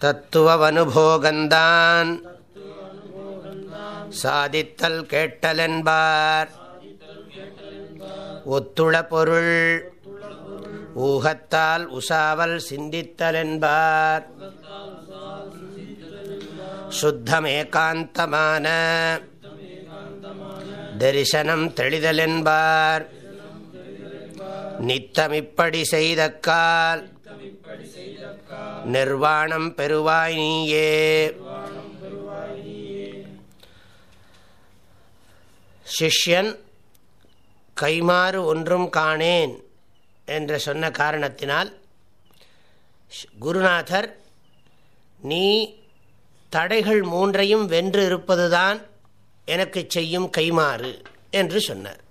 தத்துவனுபோகந்தான் சாதித்தல் கேட்டலென்பார். ஒத்துள பொருள் ஊகத்தால் உசாவல் சிந்தித்தலென்பார். சுத்தமேகாந்தமான தரிசனம் தெளிதலென்பார். நித்தமிப்படி செய்தக்கால் நிர்வாணம் பெறுவாய் நீயே. சிஷ்யன் கைமாறு ஒன்றும் காணேன் என்று சொன்ன காரணத்தினால் குருநாதர் நீ தடைகள் மூன்றையும் வென்று இருப்பதுதான் எனக்கு செய்யும் கைமாறு என்று சொன்னார்.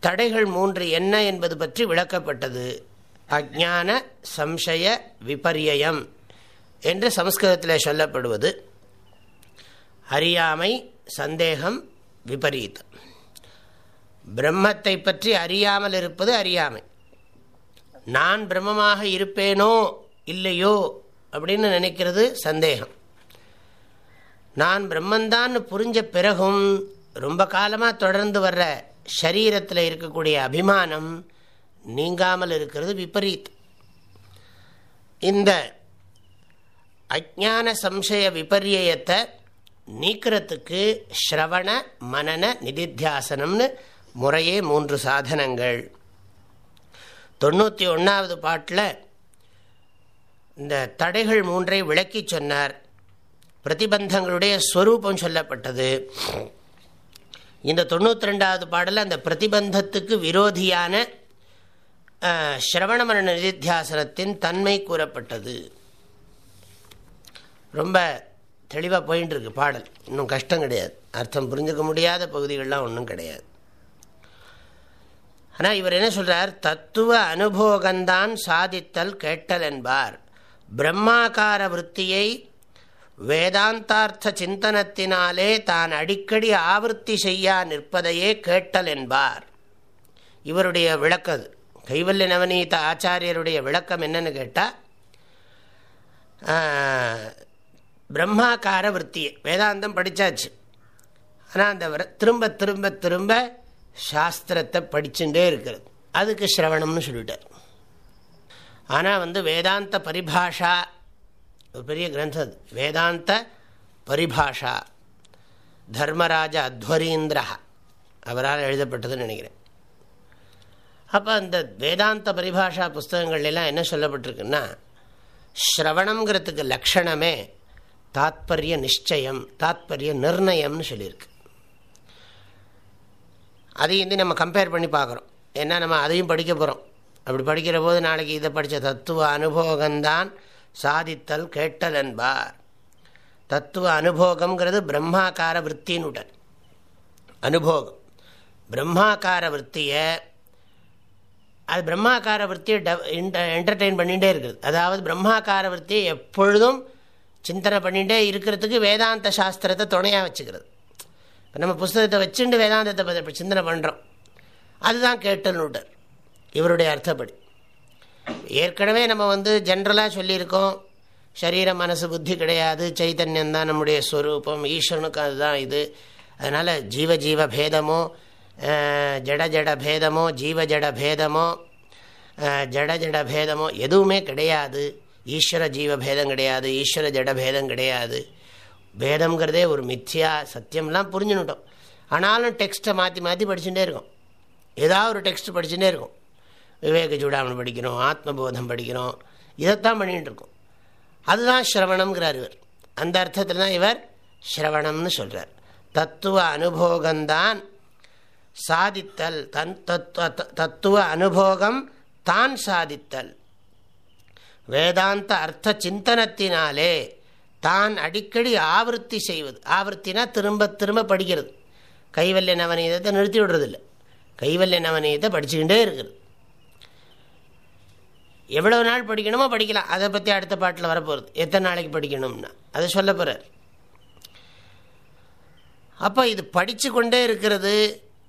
தடைகள் மூன்று என்ன என்பது பற்றி விளக்கப்பட்டது. அஜான சம்சய விபரியம் என்று சம்ஸ்கிருதத்தில் சொல்லப்படுவது. அறியாமை சந்தேகம் விபரீதம். பிரம்மத்தை பற்றி அறியாமல் இருப்பது அறியாமை. நான் பிரம்மமாக இருப்பேனோ இல்லையோ அப்படின்னு நினைக்கிறது சந்தேகம். நான் பிரம்மந்தான்னு புரிஞ்ச பிறகும் ரொம்ப காலமாக தொடர்ந்து வர்ற சரீரத்தில் இருக்கக்கூடிய அபிமானம் நீங்காமல் இருக்கிறது விபரீத். இந்த அஜான சம்சய விபரியத்தை நீக்கிறதுக்கு ஸ்ரவண மனன நிதித்தியாசனம்னு முறையே மூன்று சாதனங்கள். தொண்ணூற்றி ஒன்றாவது பாட்டில் இந்த தடைகள் மூன்றை விளக்கி சொன்னார். பிரதிபந்தங்களுடைய ஸ்வரூபம் சொல்லப்பட்டது. இந்த தொண்ணூற்றி ரெண்டாவது பாடலில் அந்த பிரதிபந்தத்துக்கு விரோதியான ஸ்ரவணமன நிதித்தியாசனத்தின் தன்மை கூறப்பட்டது. ரொம்ப தெளிவாக போயின்னு இருக்கு பாடல். இன்னும் கஷ்டம் கிடையாது. அர்த்தம் புரிஞ்சுக்க முடியாத பகுதிகள்லாம் ஒன்றும் கிடையாது. ஆனால் இவர் என்ன சொல்கிறார் தத்துவ அனுபோகந்தான் சாதித்தல் கேட்டல் என்பார். பிரம்மாக்கார விற்த்தியை வேதாந்தார்த்த சிந்தனத்தினாலே தான் அடிக்கடி ஆவர்த்தி செய்யா நிற்பதையே கேட்டல் என்பார். இவருடைய விளக்கது. கைவல்ய நவநீத ஆச்சாரியருடைய விளக்கம் என்னன்னு கேட்டால் பிரம்மாக்கார விற்த்தியை வேதாந்தம் படித்தாச்சு ஆனால் அந்த திரும்ப திரும்ப திரும்ப சாஸ்திரத்தை படிச்சுட்டே இருக்கிறது. அதுக்கு ஸ்ரவணம்னு சொல்லிட்டார். ஆனால் வந்து வேதாந்த பரிபாஷா ஒரு பெரிய கிரந்தம் வேதாந்த பரிபாஷா தர்மராஜ அத்வரீந்திரா அவரால் எழுதப்பட்டதுன்னு நினைக்கிறேன். அப்போ அந்த வேதாந்த பரிபாஷா புஸ்தகங்கள்லாம் என்ன சொல்லப்பட்டிருக்குன்னா ஸ்ரவணங்கிறதுக்கு லக்ஷணமே தாத்பரிய நிச்சயம் தாத்பரிய நிர்ணயம்னு சொல்லியிருக்கு. அதையும் வந்து நம்ம கம்பேர் பண்ணி பார்க்குறோம். ஏன்னா நம்ம அதையும் படிக்க போகிறோம் அப்படி படிக்கிற போது நாளைக்கு இதை படித்த தத்துவ அனுபோகம்தான் சாதித்தல் கேட்டல் என்பார். தத்துவ அனுபோகம்ங்கிறது பிரம்மாக்கார விற்த்தின்னுடன் அனுபோகம். பிரம்மாக்கார விற்த்தியை அது பிரம்மாக்கார விற்த்தியை என்டர்டெயின் பண்ணிகிட்டே இருக்குது. அதாவது பிரம்மாக்கார விற்த்தியை எப்பொழுதும் சிந்தனை பண்ணிகிட்டே இருக்கிறதுக்கு வேதாந்த சாஸ்திரத்தை துணையாக வச்சுக்கிறது. இப்போ நம்ம புஸ்தகத்தை வச்சுட்டு வேதாந்தத்தை பற்றி சிந்தனை பண்ணுறோம் அதுதான் கேட்டல்னுட்டர் இவருடைய அர்த்தப்படி. ஏற்கனவே நம்ம வந்து ஜென்ரலாக சொல்லியிருக்கோம். சரீரம் மனசு புத்தி கிடையாது. சைத்தன்யம் தான் நம்முடைய ஸ்வரூபம். ஈஸ்வரனுக்கு அதுதான் இது. அதனால் ஜீவ ஜீவ பேதமோ ஜட ஜட பேதமோ ஜீவ ஜட பேதமோ ஜட ஜட பேதமோ எதுவுமே கிடையாது ஈஸ்வர ஜீவ பேதம் கிடையாது ஈஸ்வர ஜட பேதம் கிடையாது பேதம்ங்கிறதே ஒரு மித்யா சத்தியம்லாம் புரிஞ்சுனுட்டோம் ஆனாலும் டெக்ஸ்ட்டை மாற்றி மாற்றி படிச்சுட்டே இருக்கும் ஏதாவது ஒரு டெக்ஸ்ட் படிச்சுட்டே இருக்கும் விவேக சூடாமல் படிக்கிறோம் ஆத்மபோதம் படிக்கிறோம் இதைத்தான் பண்ணிகிட்டு இருக்கோம் அதுதான் ஸ்ரவணம்ங்கிறார் இவர் அந்த அர்த்தத்தில் தான் இவர் ஸ்ரவணம்னு சொல்கிறார் தத்துவ அனுபோகம்தான் சாதித்தல் தன் தத்துவ தத்துவ அனுபோகம் தான் சாதித்தல். வேதாந்த அர்த்த சிந்தனத்தினாலே தான் அடிக்கடி ஆவருத்தி செய்வது ஆவருத்தினா திரும்ப திரும்ப படிக்கிறது. கைவல்ய நவநீதத்தை நிறுத்தி விடுறதில்லை. கைவல்ய நவநீதத்தை படிச்சுக்கிட்டே இருக்கிறது எவ்வளவு நாள் படிக்கணுமோ படிக்கலாம். அதை பற்றி அடுத்த பாட்டில் வரப்போகிறது எத்தனை நாளைக்கு படிக்கணும்னா. அதை சொல்ல போகிறார் அப்போ இது படித்து கொண்டே இருக்கிறது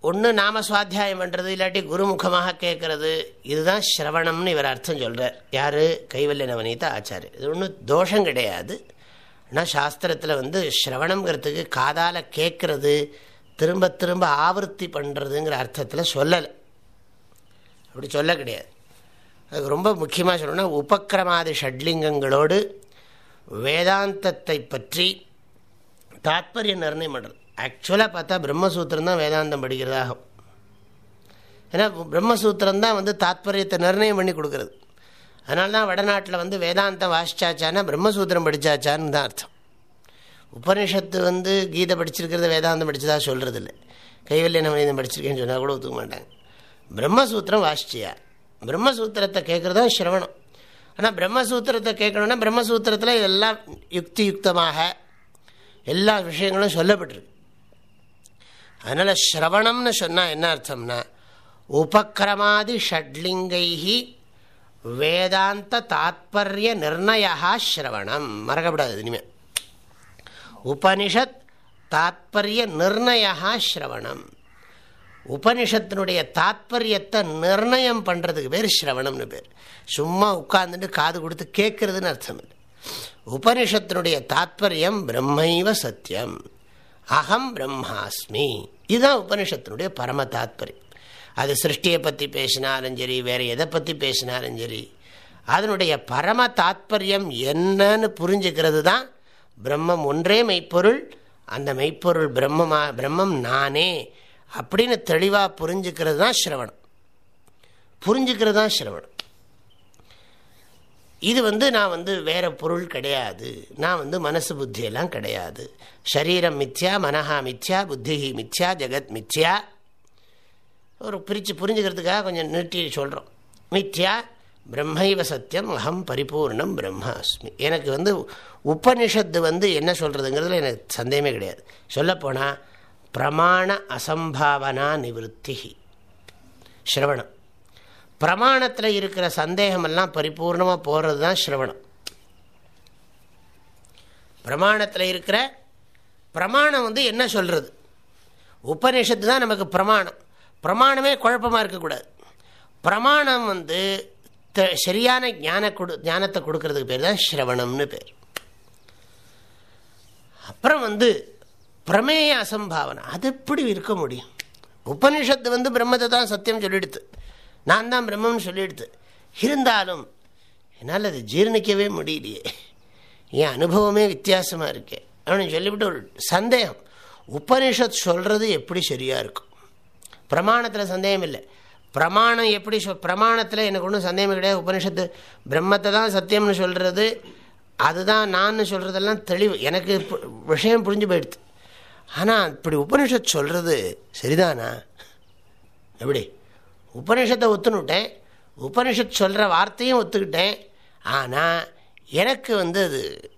ஒன்று நாம சுவாத்தியாயம் பண்ணுறது இல்லாட்டி குருமுகமாக கேட்கறது இதுதான் ஸ்ரவணம்னு இவர் அர்த்தம் சொல்கிறார் யார்? கைவல்ய நவநீதா ஆச்சாரியர். இது ஒன்றும் தோஷம் கிடையாது. ஆனால் சாஸ்திரத்தில் வந்து ஸ்ரவணங்கிறதுக்கு காதால் கேட்கறது திரும்ப திரும்ப ஆவர்த்தி பண்ணுறதுங்கிற அர்த்தத்தில் சொல்லலை. அப்படி சொல்ல கிடையாது. அதுக்கு ரொம்ப முக்கியமாக சொல்லணும்னா உபக்கிரமாதி ஷட்லிங்கங்களோடு வேதாந்தத்தை பற்றி தாத்பரிய நிர்ணயம் பண்ணுறது ஆக்சுவலாக பார்த்தா பிரம்மசூத்திரம் தான் வேதாந்தம் படிக்கிறதாகும் ஏன்னா பிரம்மசூத்திரம் தான் வந்து தாத்பரியத்தை நிர்ணயம் பண்ணி கொடுக்குறது. அதனால தான் வடநாட்டில் வந்து வேதாந்தம் வாசிச்சாச்சானா பிரம்மசூத்திரம் படித்தாச்சான்னு தான் அர்த்தம். உபனிஷத்து வந்து கீதை படிச்சிருக்கிறத வேதாந்தம் படித்ததா சொல்கிறது இல்லை கைவல்ய நவநீதம் படிச்சிருக்கேன்னு சொன்னால் கூட ஒத்துக்க மாட்டாங்க. பிரம்மசூத்திரம் வாசிச்சியா? பிரம்மசூத்திரத்தை கேட்குறது தான் சிரவணம். ஆனால் பிரம்மசூத்திரத்தை கேட்கணுன்னா பிரம்மசூத்திரத்தில் எல்லாம் யுக்தி யுக்தமாக எல்லா விஷயங்களும் சொல்லப்பட்டிருக்கு. அதனால் ஸ்ரவணம்னு சொன்னால் என்ன அர்த்தம்னா உபக்கிரமாதி ஷட்லிங்கைஹி வேதாந்த தாத்பரிய நிர்ணயா ஸ்ரவணம். மறக்கப்படாது இனிமேல் உபனிஷத் தாத்பரிய நிர்ணயா ஸ்ரவணம். உபனிஷத்தினுடைய தாத்பரியத்தை நிர்ணயம் பண்ணுறதுக்கு பேர் ஸ்ரவணம்னு பேர். சும்மா உட்கார்ந்துட்டு காது கொடுத்து கேட்கறதுன்னு அர்த்தம் இல்லை. உபனிஷத்தினுடைய தாத்பரியம் பிரம்மைவ சத்தியம் அகம் பிரம்மாஸ்மி. இதுதான் உபனிஷத்தினுடைய பரம தாத்பரியம் அது சிருஷ்டியை பற்றி பேசினாலும் சரி வேறு எதை பற்றி பேசினாலும் சரி அதனுடைய பரம தாத்பரியம் என்னன்னு புரிஞ்சுக்கிறது தான் பிரம்மம் ஒன்றே மெய்ப்பொருள் அந்த மெய்ப்பொருள் பிரம்மமா பிரம்மம் நானே அப்படின்னு தெளிவாக புரிஞ்சுக்கிறது தான் சிரவணம். புரிஞ்சுக்கிறது தான் சிரவணம். இது வந்து நான் வந்து வேறு பொருள் கிடையாது. நான் வந்து மனசு புத்தியெல்லாம் கிடையாது. சரீரம் மித்யா மனஹா மித்யா புத்தி மித்யா ஜெகத் மித்யா. ஒரு பிரித்து புரிஞ்சுக்கிறதுக்காக கொஞ்சம் நிறுத்தி சொல்கிறோம் மித்யா பிரம்மைவ சத்தியம் அகம் பரிபூர்ணம் பிரம்மாஸ்மி. எனக்கு வந்து உபனிஷத்து வந்து என்ன சொல்கிறதுங்கிறதுல எனக்கு சந்தேகமே கிடையாது. சொல்லப்போனால் பிரமாண அசம்பாவனா நிவத்தி ஸ்ரவணம். பிரமாணத்தில் இருக்கிற சந்தேகமெல்லாம் பரிபூர்ணமாக போகிறது தான் ஸ்ரவணம் பிரமாணத்தில் இருக்கிற பிரமாணம் வந்து என்ன சொல்கிறது உபநிஷத்து தான் நமக்கு பிரமாணம். பிரமாணமே குழப்பமாக இருக்கக்கூடாது. பிரமாணம் வந்து சரியான ஞான கொடு ஞானத்தை கொடுக்கறதுக்கு பேர் தான் ஸ்ரவணம்னு பேர். அப்புறம் வந்து பிரமேய அசம்பாவனை அது எப்படி இருக்க முடியும்? உபனிஷத்து வந்து பிரம்மத்தை தான் சத்தியம் சொல்லிடுது. நான் தான் பிரம்மம்னு சொல்லிடுது இருந்தாலும் என்னால் அது ஜீர்ணிக்கவே முடியலையே. என் அனுபவமே வித்தியாசமாக இருக்கே. அப்படின்னு சொல்லிவிட்டு ஒரு சந்தேகம். உபனிஷத் சொல்கிறது எப்படி சரியாக இருக்கும்? பிரமாணத்தில் சந்தேகம் இல்லை. பிரமாணம் எப்படி சொல் பிரமாணத்தில் எனக்கு ஒன்றும் சந்தேகம் கிடையாது. உபனிஷத்து பிரம்மத்தை தான் சத்தியம்னு சொல்கிறது அதுதான் நான் சொல்கிறதெல்லாம் தெளிவு. எனக்கு விஷயம் புரிஞ்சு போயிடுது ஆனால் இப்படி உபனிஷத் சொல்கிறது சரிதானா? எப்படி? உபனிஷத்தை ஒத்துனுட்டேன் உபனிஷத் சொல்கிற வார்த்தையும் ஒத்துக்கிட்டேன். ஆனால் எனக்கு வந்து அது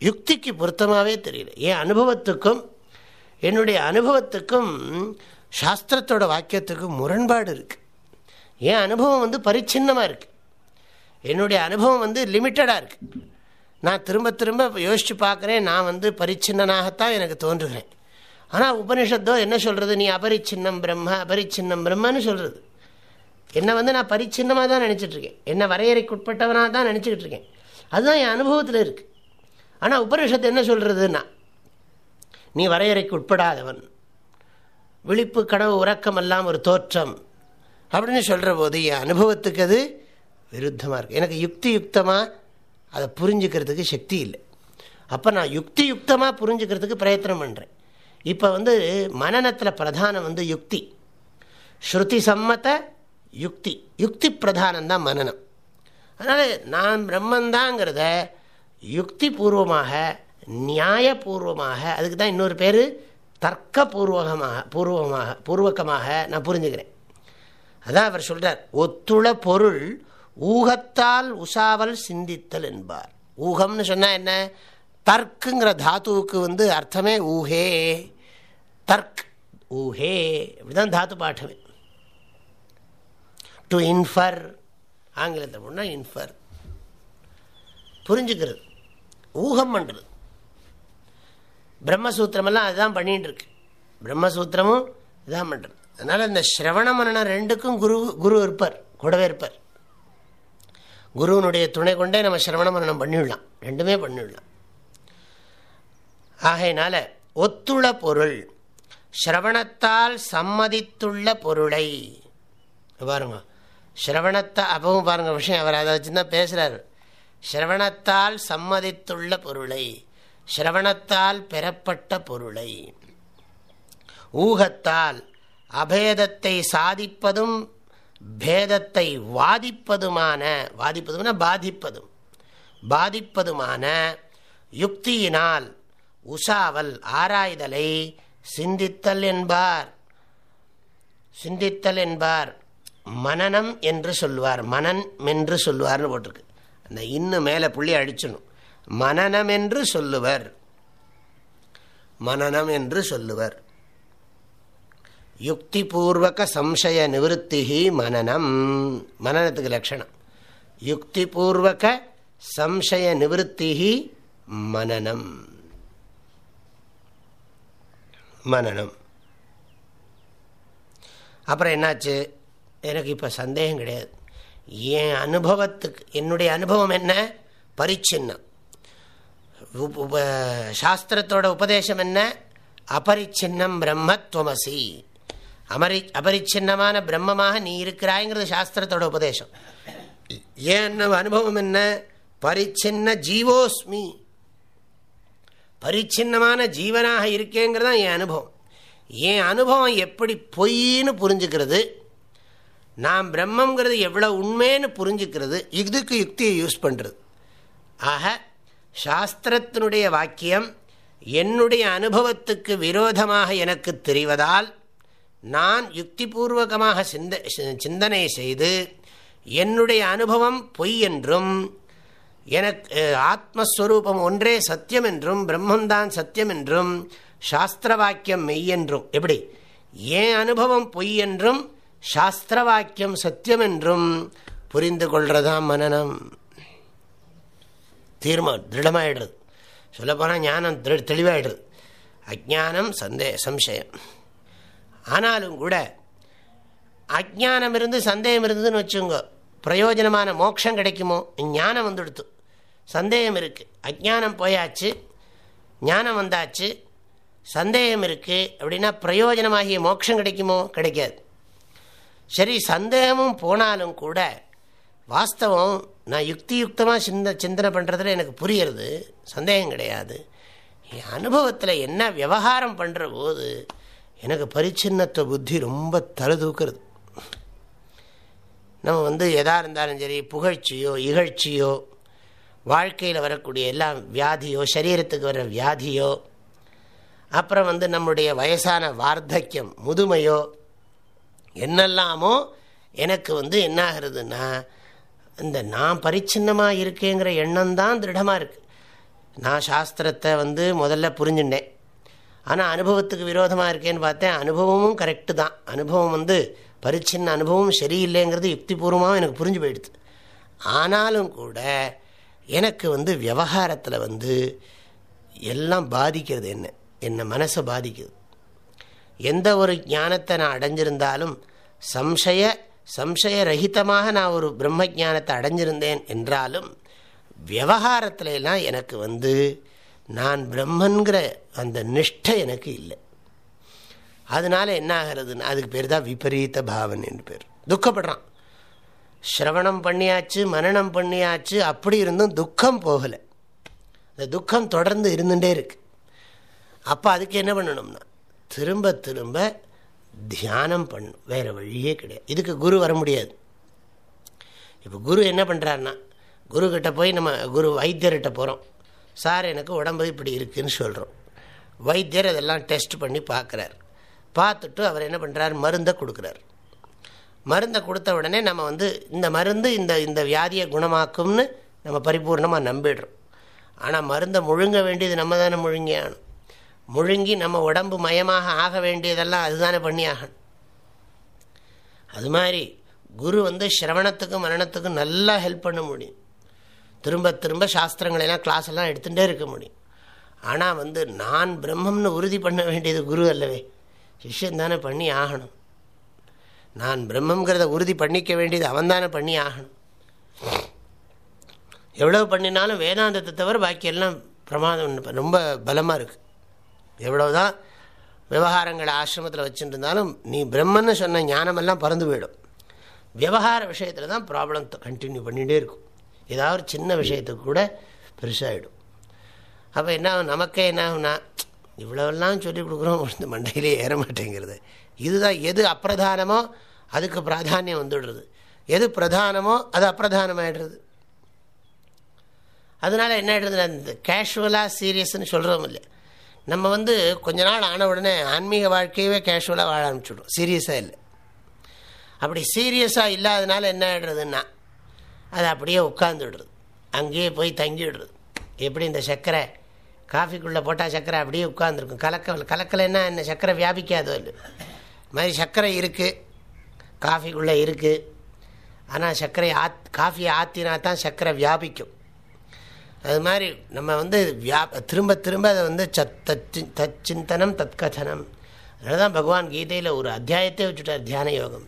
யுக்திக்கு பொருத்தமாகவே தெரியல. என் அனுபவத்துக்கும் என்னுடைய அனுபவத்துக்கும் சாஸ்திரத்தோட வாக்கியத்துக்கும் முரண்பாடு இருக்குது என் அனுபவம் வந்து பரிச்சின்னமாக இருக்குது என்னுடைய அனுபவம் வந்து லிமிட்டடாக இருக்குது நான் திரும்ப திரும்ப யோசித்து பார்க்குறேன். நான் வந்து பரிச்சின்னனாகத்தான் எனக்கு தோன்றுகிறேன். ஆனால் உபனிஷத்தோ என்ன சொல்கிறது நீ அபரிச்சின்னம் பிரம்ம அபரிச்சின்னம் பிரம்மன்னு சொல்கிறது என்னை வந்து நான் பரிச்சின்னமாக தான் நினச்சிட்ருக்கேன். என்னை வரையறைக்கு உட்பட்டவனாக தான் நினச்சிக்கிட்டு இருக்கேன் அதுதான் என் அனுபவத்தில் இருக்குது ஆனால் உபனிஷத்து என்ன சொல்கிறதுன்னா நீ வரையறைக்கு உட்படாதவன் விழிப்பு கனவு உறக்கம் எல்லாம் ஒரு தோற்றம். அப்படின்னு சொல்கிற போது என் அனுபவத்துக்கு அது விருத்தமாக இருக்குது எனக்கு யுக்தி யுக்தமாக அதை புரிஞ்சுக்கிறதுக்கு சக்தி இல்லை. அப்போ நான் யுக்தி யுக்தமாக புரிஞ்சுக்கிறதுக்கு பிரயத்தனம் பண்ணுறேன் இப்போ வந்து மனநத்தில் பிரதானம் வந்து யுக்தி. ஸ்ருதி சம்மத்தை யுக்தி. யுக்தி பிரதானந்தான் மனநம். அதனால் நான் பிரம்மந்தாங்கிறத யுக்தி பூர்வமாக நியாயபூர்வமாக அதுக்கு தான் இன்னொரு பேர் தர்க்கபூர்வகமாக பூர்வமாக பூர்வகமாக நான் புரிஞ்சுக்கிறேன். அதான் அவர் சொல்கிறார் ஒத்துழ பொருள் ஊகத்தால் உசாவல் சிந்தித்தல் என்பார். ஊகம்னு சொன்னால் என்ன? தர்க்குங்கிற தாத்துவுக்கு வந்து அர்த்தமே ஊஹே தர்க் ஊஹே இப்படிதான் தாத்து பாட்டமே. டு இன்ஃபர் ஆங்கிலத்தில் போனால் இன்ஃபர் புரிஞ்சுக்கிறது. ஊகம் பண்ணுறது பிரம்மசூத்திரமெல்லாம் அதுதான் பண்ணிகிட்டு இருக்கு பிரம்மசூத்திரமும் இதான் பண்ணுறது அதனால் இந்த ஸ்ரவண மரணம் ரெண்டுக்கும் குரு குரு இருப்பார் கூடவே இருப்பார். குருவனுடைய துணை கொண்டே நம்ம சிரவண மரணம் பண்ணிவிடலாம் ரெண்டுமே பண்ணிவிடலாம் ஆகையினால ஒத்துள்ள பொருள் சிரவணத்தால் சம்மதித்துள்ள பொருளை. பாருங்க. ஸ்ரவணத்தை அப்பவும் பாருங்க விஷயம் அவர் அதை வச்சுதான் பேசுகிறார் ஸ்ரவணத்தால் சம்மதித்துள்ள பொருளை ஸ்ரவணத்தால் பெறப்பட்ட பொருளை. ஊகத்தால் அபேதத்தை சாதிப்பதும் பேதத்தை வாதிப்பதுமான வாதிப்பதும்னா பாதிப்பதும். பாதிப்பதுமான யுக்தியினால் உஷாவல் ஆராய்தலை சிந்தித்தல் என்பார். சிந்தித்தல் என்பார். மனநம் என்று சொல்லுவார். மனன் என்று சொல்லுவார்னு போட்டிருக்கு. அந்த இன்னும் மேலே புள்ளி அடிச்சிடணும். மனநம் என்று சொல்லுவர். மனநம் என்று சொல்லுவர். யுக்திபூர்வக சம்சய நிவத்திகி மனநம். மனநத்துக்கு லட்சணம். யுக்திபூர்வக சம்சய நிவத்திகி மனநம். மனநம். அப்புறம் என்னாச்சு? எனக்கு இப்போ சந்தேகம் கிடையாது. என் அனுபவத்துக்கு என்னுடைய அனுபவம் என்ன? பரிச்சின்னம். உப சாஸ்திரத்தோட உபதேசம் என்ன? அபரிச்சின்னம் பிரம்மத்வமசி. அமரி அபரிச்சின்னமான பிரம்மமாக நீ இருக்கிறாய்ங்கிறது சாஸ்திரத்தோட உபதேசம். ஏன் அனுபவம் என்ன? பரிச்சின்ன ஜீவோஸ்மி. பரிச்சின்னமான ஜீவனாக இருக்கேங்கிறது என் அனுபவம். என் அனுபவம் எப்படி பொய்ன்னு புரிஞ்சுக்கிறது நான் பிரம்மங்கிறது எவ்வளோ உண்மைன்னு புரிஞ்சுக்கிறது இதுக்கு யுக்தியை யூஸ் பண்ணுறது ஆக சாஸ்திரத்தினுடைய வாக்கியம் என்னுடைய அனுபவத்துக்கு விரோதமாக எனக்கு தெரிவதால் நான் யுக்திபூர்வகமாக சிந்த சிந்தனை செய்து என்னுடைய அனுபவம் பொய் என்றும் எனக்கு ஆத்மஸ்வரூபம் ஒன்றே சத்தியம் என்றும் பிரம்மந்தான் சத்தியம் என்றும் சாஸ்திர வாக்கியம் மெய் என்றும். எப்படி? ஏன் அனுபவம் பொய் என்றும் சாஸ்திர வாக்கியம் சத்தியம் என்றும் புரிந்து கொள்றதாம் மனநம். தீர்மானம் திருடமாயிடுறது. சொல்லப்போனால் ஞானம் திரு தெளிவாயிடுது அஜானம் சந்தே சம்சயம். ஆனாலும் கூட அஜானம் இருந்து சந்தேகம் இருந்ததுன்னு வச்சுங்க பிரயோஜனமான மோட்சம் கிடைக்குமோ? ஞானம் வந்துடுத்து. சந்தேகம் இருக்குது அஜானம் போயாச்சு. ஞானம் வந்தாச்சு. சந்தேகம் இருக்குது அப்படின்னா பிரயோஜனமாகிய மோட்சம் கிடைக்குமோ? கிடைக்காது. சரி சந்தேகமும் போனாலும் கூட வாஸ்தவம் நான் யுக்தி யுக்தமாக சிந்த சிந்தனை பண்ணுறதுல எனக்கு புரியறது சந்தேகம் கிடையாது. என் அனுபவத்தில் என்ன விவகாரம் பண்ணுற போது எனக்கு பரிச்சின்னத்துவ புத்தி ரொம்ப தழுதூக்கிறது தூக்குறது நம்ம வந்து எதாக இருந்தாலும் சரி புகழ்ச்சியோ இகழ்ச்சியோ வாழ்க்கையில் வரக்கூடிய எல்லாம் வியாதியோ சரீரத்துக்கு வர வியாதியோ அப்புறம் வந்து நம்முடைய வயசான வார்த்தக்கியம் முதுமையோ என்னெல்லாமோ எனக்கு வந்து என்னாகிறதுன்னா இந்த நான் பரிச்சின்னமாக இருக்கேங்கிற எண்ணம் தான் திருடமாக இருக்குது நான் சாஸ்திரத்தை வந்து முதல்ல புரிஞ்சுட்டேன். ஆனால் அனுபவத்துக்கு விரோதமாக இருக்கேன்னு பார்த்தேன். அனுபவமும் கரெக்டு தான். அனுபவம் வந்து பரிச்சின்ன அனுபவம் சரியில்லைங்கிறது யுக்திபூர்வமாக எனக்கு புரிஞ்சு போயிடுது. ஆனாலும் கூட எனக்கு வந்து விவகாரத்தில் வந்து எல்லாம் பாதிக்கிறது என்ன? என்னை மனசை பாதிக்குது. எந்த ஒரு ஞானத்தை நான் அடைஞ்சிருந்தாலும் சம்சய சம்சயரகிதமாக நான் ஒரு பிரம்ம ஜானத்தை அடைஞ்சிருந்தேன் என்றாலும் விவகாரத்துல எல்லாம் எனக்கு வந்து நான் பிரம்மன்கிற அந்த நிஷ்டை எனக்கு இல்லை. அதனால என்ன ஆகிறதுன்னு அதுக்கு பேர் தான் விபரீத பாவன் என்று பேர். துக்கப்படுறான். சிரவணம் பண்ணியாச்சு மனநம் பண்ணியாச்சு அப்படி இருந்தும் துக்கம் போகலை. அந்த துக்கம் தொடர்ந்து இருந்துகிட்டே இருக்கு. அப்போ அதுக்கு என்ன பண்ணணும்னா திரும்ப திரும்ப தியானம் பண்ணும். வேறு வழியே கிடையாது. இதுக்கு குரு வர முடியாது. இப்போ குரு என்ன பண்ணுறாருன்னா குருக்கிட்ட போய் நம்ம குரு வைத்தியர்கிட்ட போகிறோம் சார் எனக்கு உடம்பு இப்படி இருக்குதுன்னு சொல்கிறோம் வைத்தியர் அதெல்லாம் டெஸ்ட் பண்ணி பார்க்குறார் பார்த்துட்டு அவர் என்ன பண்ணுறார் மருந்தை கொடுக்குறார். மருந்தை கொடுத்த உடனே நம்ம வந்து இந்த மருந்து இந்த இந்த வியாதியை குணமாக்கும்னு நம்ம பரிபூர்ணமாக நம்பிடுறோம். ஆனால் மருந்தை முழுங்க வேண்டியது நம்ம தானே முழுங்கி ஆகணும் முழுங்கி நம்ம உடம்பு மயமாக ஆக வேண்டியதெல்லாம் அதுதானே பண்ணி ஆகணும் அது மாதிரி குரு வந்து சிரவணத்துக்கும் மரணத்துக்கும் நல்லா ஹெல்ப் பண்ண முடியும். திரும்ப திரும்ப சாஸ்திரங்களெல்லாம் கிளாஸ் எல்லாம் எடுத்துகிட்டே இருக்க முடியும். ஆனால் வந்து நான் பிரம்மம்னு உறுதி பண்ண வேண்டியது குரு அல்லவே. சிஷ்யன் தானே பண்ணி ஆகணும். நான் பிரம்மங்கிறத உறுதி பண்ணிக்க வேண்டியது அவன் தானே பண்ணி ஆகணும். எவ்வளோ பண்ணினாலும் வேதாந்தத்தை தவிர பாக்கியெல்லாம் பிரமாதம் ரொம்ப பலமாக இருக்குது எவ்வளோதான் விவகாரங்களை ஆசிரமத்தில் வச்சுட்டு இருந்தாலும் நீ பிரம்மன்னு சொன்ன ஞானமெல்லாம் பறந்து போயிடும். விவகார விஷயத்தில் தான் ப்ராப்ளம் கண்டினியூ பண்ணிகிட்டே இருக்கும். ஏதாவது ஒரு சின்ன விஷயத்துக்கு கூட பெருசாகிடும் அப்போ என்ன ஆகும்? நமக்கே என்ன ஆகும்னா இவ்வளோலாம் சொல்லிக் கொடுக்குறோம் இந்த மண்டையிலே ஏற மாட்டேங்கிறது. இதுதான் எது அப்பிரதானமோ அதுக்கு பிராதானியம் வந்துடுறது. எது பிரதானமோ அது அப்பிரதானமாகிடுறது அதனால் என்ன ஆகிடுறது இந்த கேஷுவலாக சீரியஸ்ன்னு சொல்கிறோம் இல்லை. நம்ம வந்து கொஞ்ச நாள் ஆன உடனே ஆன்மீக வாழ்க்கையவே கேஷுவலாக வாழ ஆரம்பிச்சுடும் சீரியஸாக இல்லை. அப்படி சீரியஸாக இல்லாதனால என்ன ஆகிடுறதுன்னா அது அப்படியே உட்காந்துடுறது அங்கேயே போய் தங்கிவிடுறது எப்படி இந்த சர்க்கரை காஃபிக்குள்ளே போட்டால் சர்க்கரை அப்படியே உட்காந்துருக்கும் கலக்க கலக்கலைன்னா என்ன? சர்க்கரை வியாபிக்காதோ இல்லை மாதிரி சர்க்கரை இருக்குது காஃபிக்குள்ளே இருக்குது ஆனால் சர்க்கரை ஆத் காஃபியை ஆற்றினா தான் சர்க்கரை வியாபிக்கும். அது மாதிரி நம்ம வந்து வியா திரும்ப திரும்ப அதை வந்து சத் தச்சு தச்சிந்தனம் தற்கதனம் அதனால தான் பகவான் கீதையில் ஒரு அத்தியாயத்தை வச்சுட்டார் தியான யோகம்.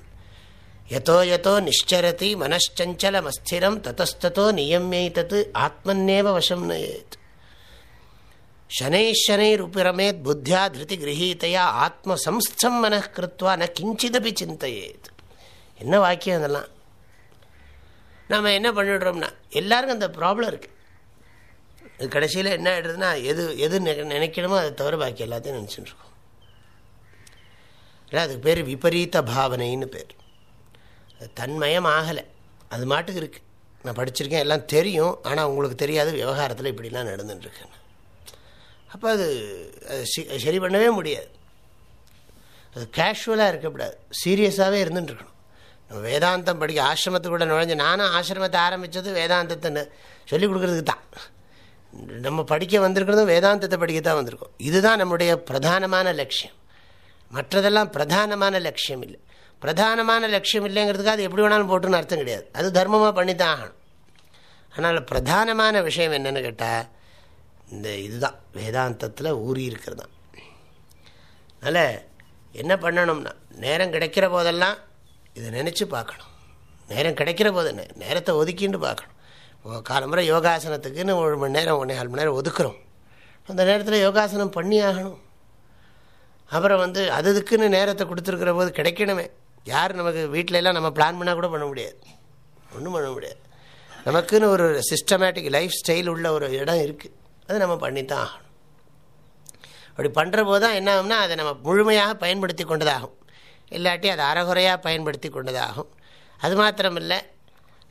யதோ யதோ நிஷ்சரதி மனச்சஞ்சலம் அஸ்திரம் தத்தஸ்தோ நியமியை தத்து ஆத்மன்னேவ வசம் நயேத் சனைஷனைருபிரமேத் புத்தியா திருதி கிரகீதையா ஆத்மசம்ஸ்தம் மனக்கிருத்வா ந கிஞ்சிதபி சிந்தையேத். என்ன வாக்கியம் அதெல்லாம் நம்ம என்ன பண்ணிடுறோம்னா எல்லாருக்கும் அந்த ப்ராப்ளம் இருக்குது இது கடைசியில் என்ன ஆகிடுதுன்னா எது எது நினைக்கணுமோ அதை தவிர பாக்கி எல்லாத்தையும் நினச்சிட்டு இருக்கோம் அதுக்கு பேர் விபரீத பாவனைன்னு பேர். தன்மயம் ஆகலை. அது மாட்டுக்கு இருக்குது நான் படிச்சிருக்கேன் எல்லாம் தெரியும் ஆனால் உங்களுக்கு தெரியாது விவகாரத்தில் இப்படிலாம் நடந்துட்டுருக்குன்னு அப்போ அது சரி பண்ணவே முடியாது. அது கேஷுவலாக இருக்கக்கூடாது. சீரியஸாகவே இருந்துட்டுருக்கணும். நம்ம வேதாந்தம் படிக்க ஆசிரமத்துக்கு நுழைஞ்சு நானும் ஆசிரமத்தை ஆரம்பித்தது வேதாந்தத்தை சொல்லிக் கொடுக்குறதுக்கு தான் நம்ம படிக்க வந்திருக்கிறதும் வேதாந்தத்தை படிக்க தான் வந்திருக்கோம். இதுதான் நம்முடைய பிரதானமான லட்சியம். மற்றதெல்லாம் பிரதானமான லட்சியம் இல்லை. பிரதானமான லட்சியம் இல்லைங்கிறதுக்கு அது எப்படி வேணாலும் போட்டுன்னு அர்த்தம் கிடையாது. அது தர்மமாக பண்ணி தான் ஆகணும். அதனால் பிரதானமான விஷயம் என்னென்னு கேட்டால் இந்த இதுதான். வேதாந்தத்தில் ஊறி இருக்கிறது தான் அதனால் என்ன பண்ணணும்னா நேரம் கிடைக்கிற போதெல்லாம் இதை நினச்சி பார்க்கணும். நேரம் கிடைக்கிற போது நேரத்தை ஒதுக்கின்னு பார்க்கணும். காலமுறை யோகாசனத்துக்குன்னு ஒரு மணி நேரம் ஒன்றே கால் மணி நேரம் ஒதுக்குறோம். அந்த நேரத்தில் யோகாசனம் பண்ணி ஆகணும். அப்புறம் வந்து அதுக்குன்னு நேரத்தை கொடுத்துருக்கிற போது கிடைக்கணுமே. யார் நமக்கு வீட்டிலலாம் நம்ம பிளான் பண்ணால் கூட பண்ண முடியாது. ஒன்றும் பண்ண முடியாது. நமக்குன்னு ஒரு சிஸ்டமேட்டிக் லைஃப் ஸ்டைல் உள்ள ஒரு இடம் இருக்குது அது நம்ம பண்ணித்தான் ஆகணும். அப்படி பண்ணுற போது தான் என்ன ஆகும்னா அதை நம்ம முழுமையாக பயன்படுத்தி கொண்டதாகும். இல்லாட்டி அதை அறகுறையாக பயன்படுத்தி கொண்டதாகும். அது மாத்திரமில்லை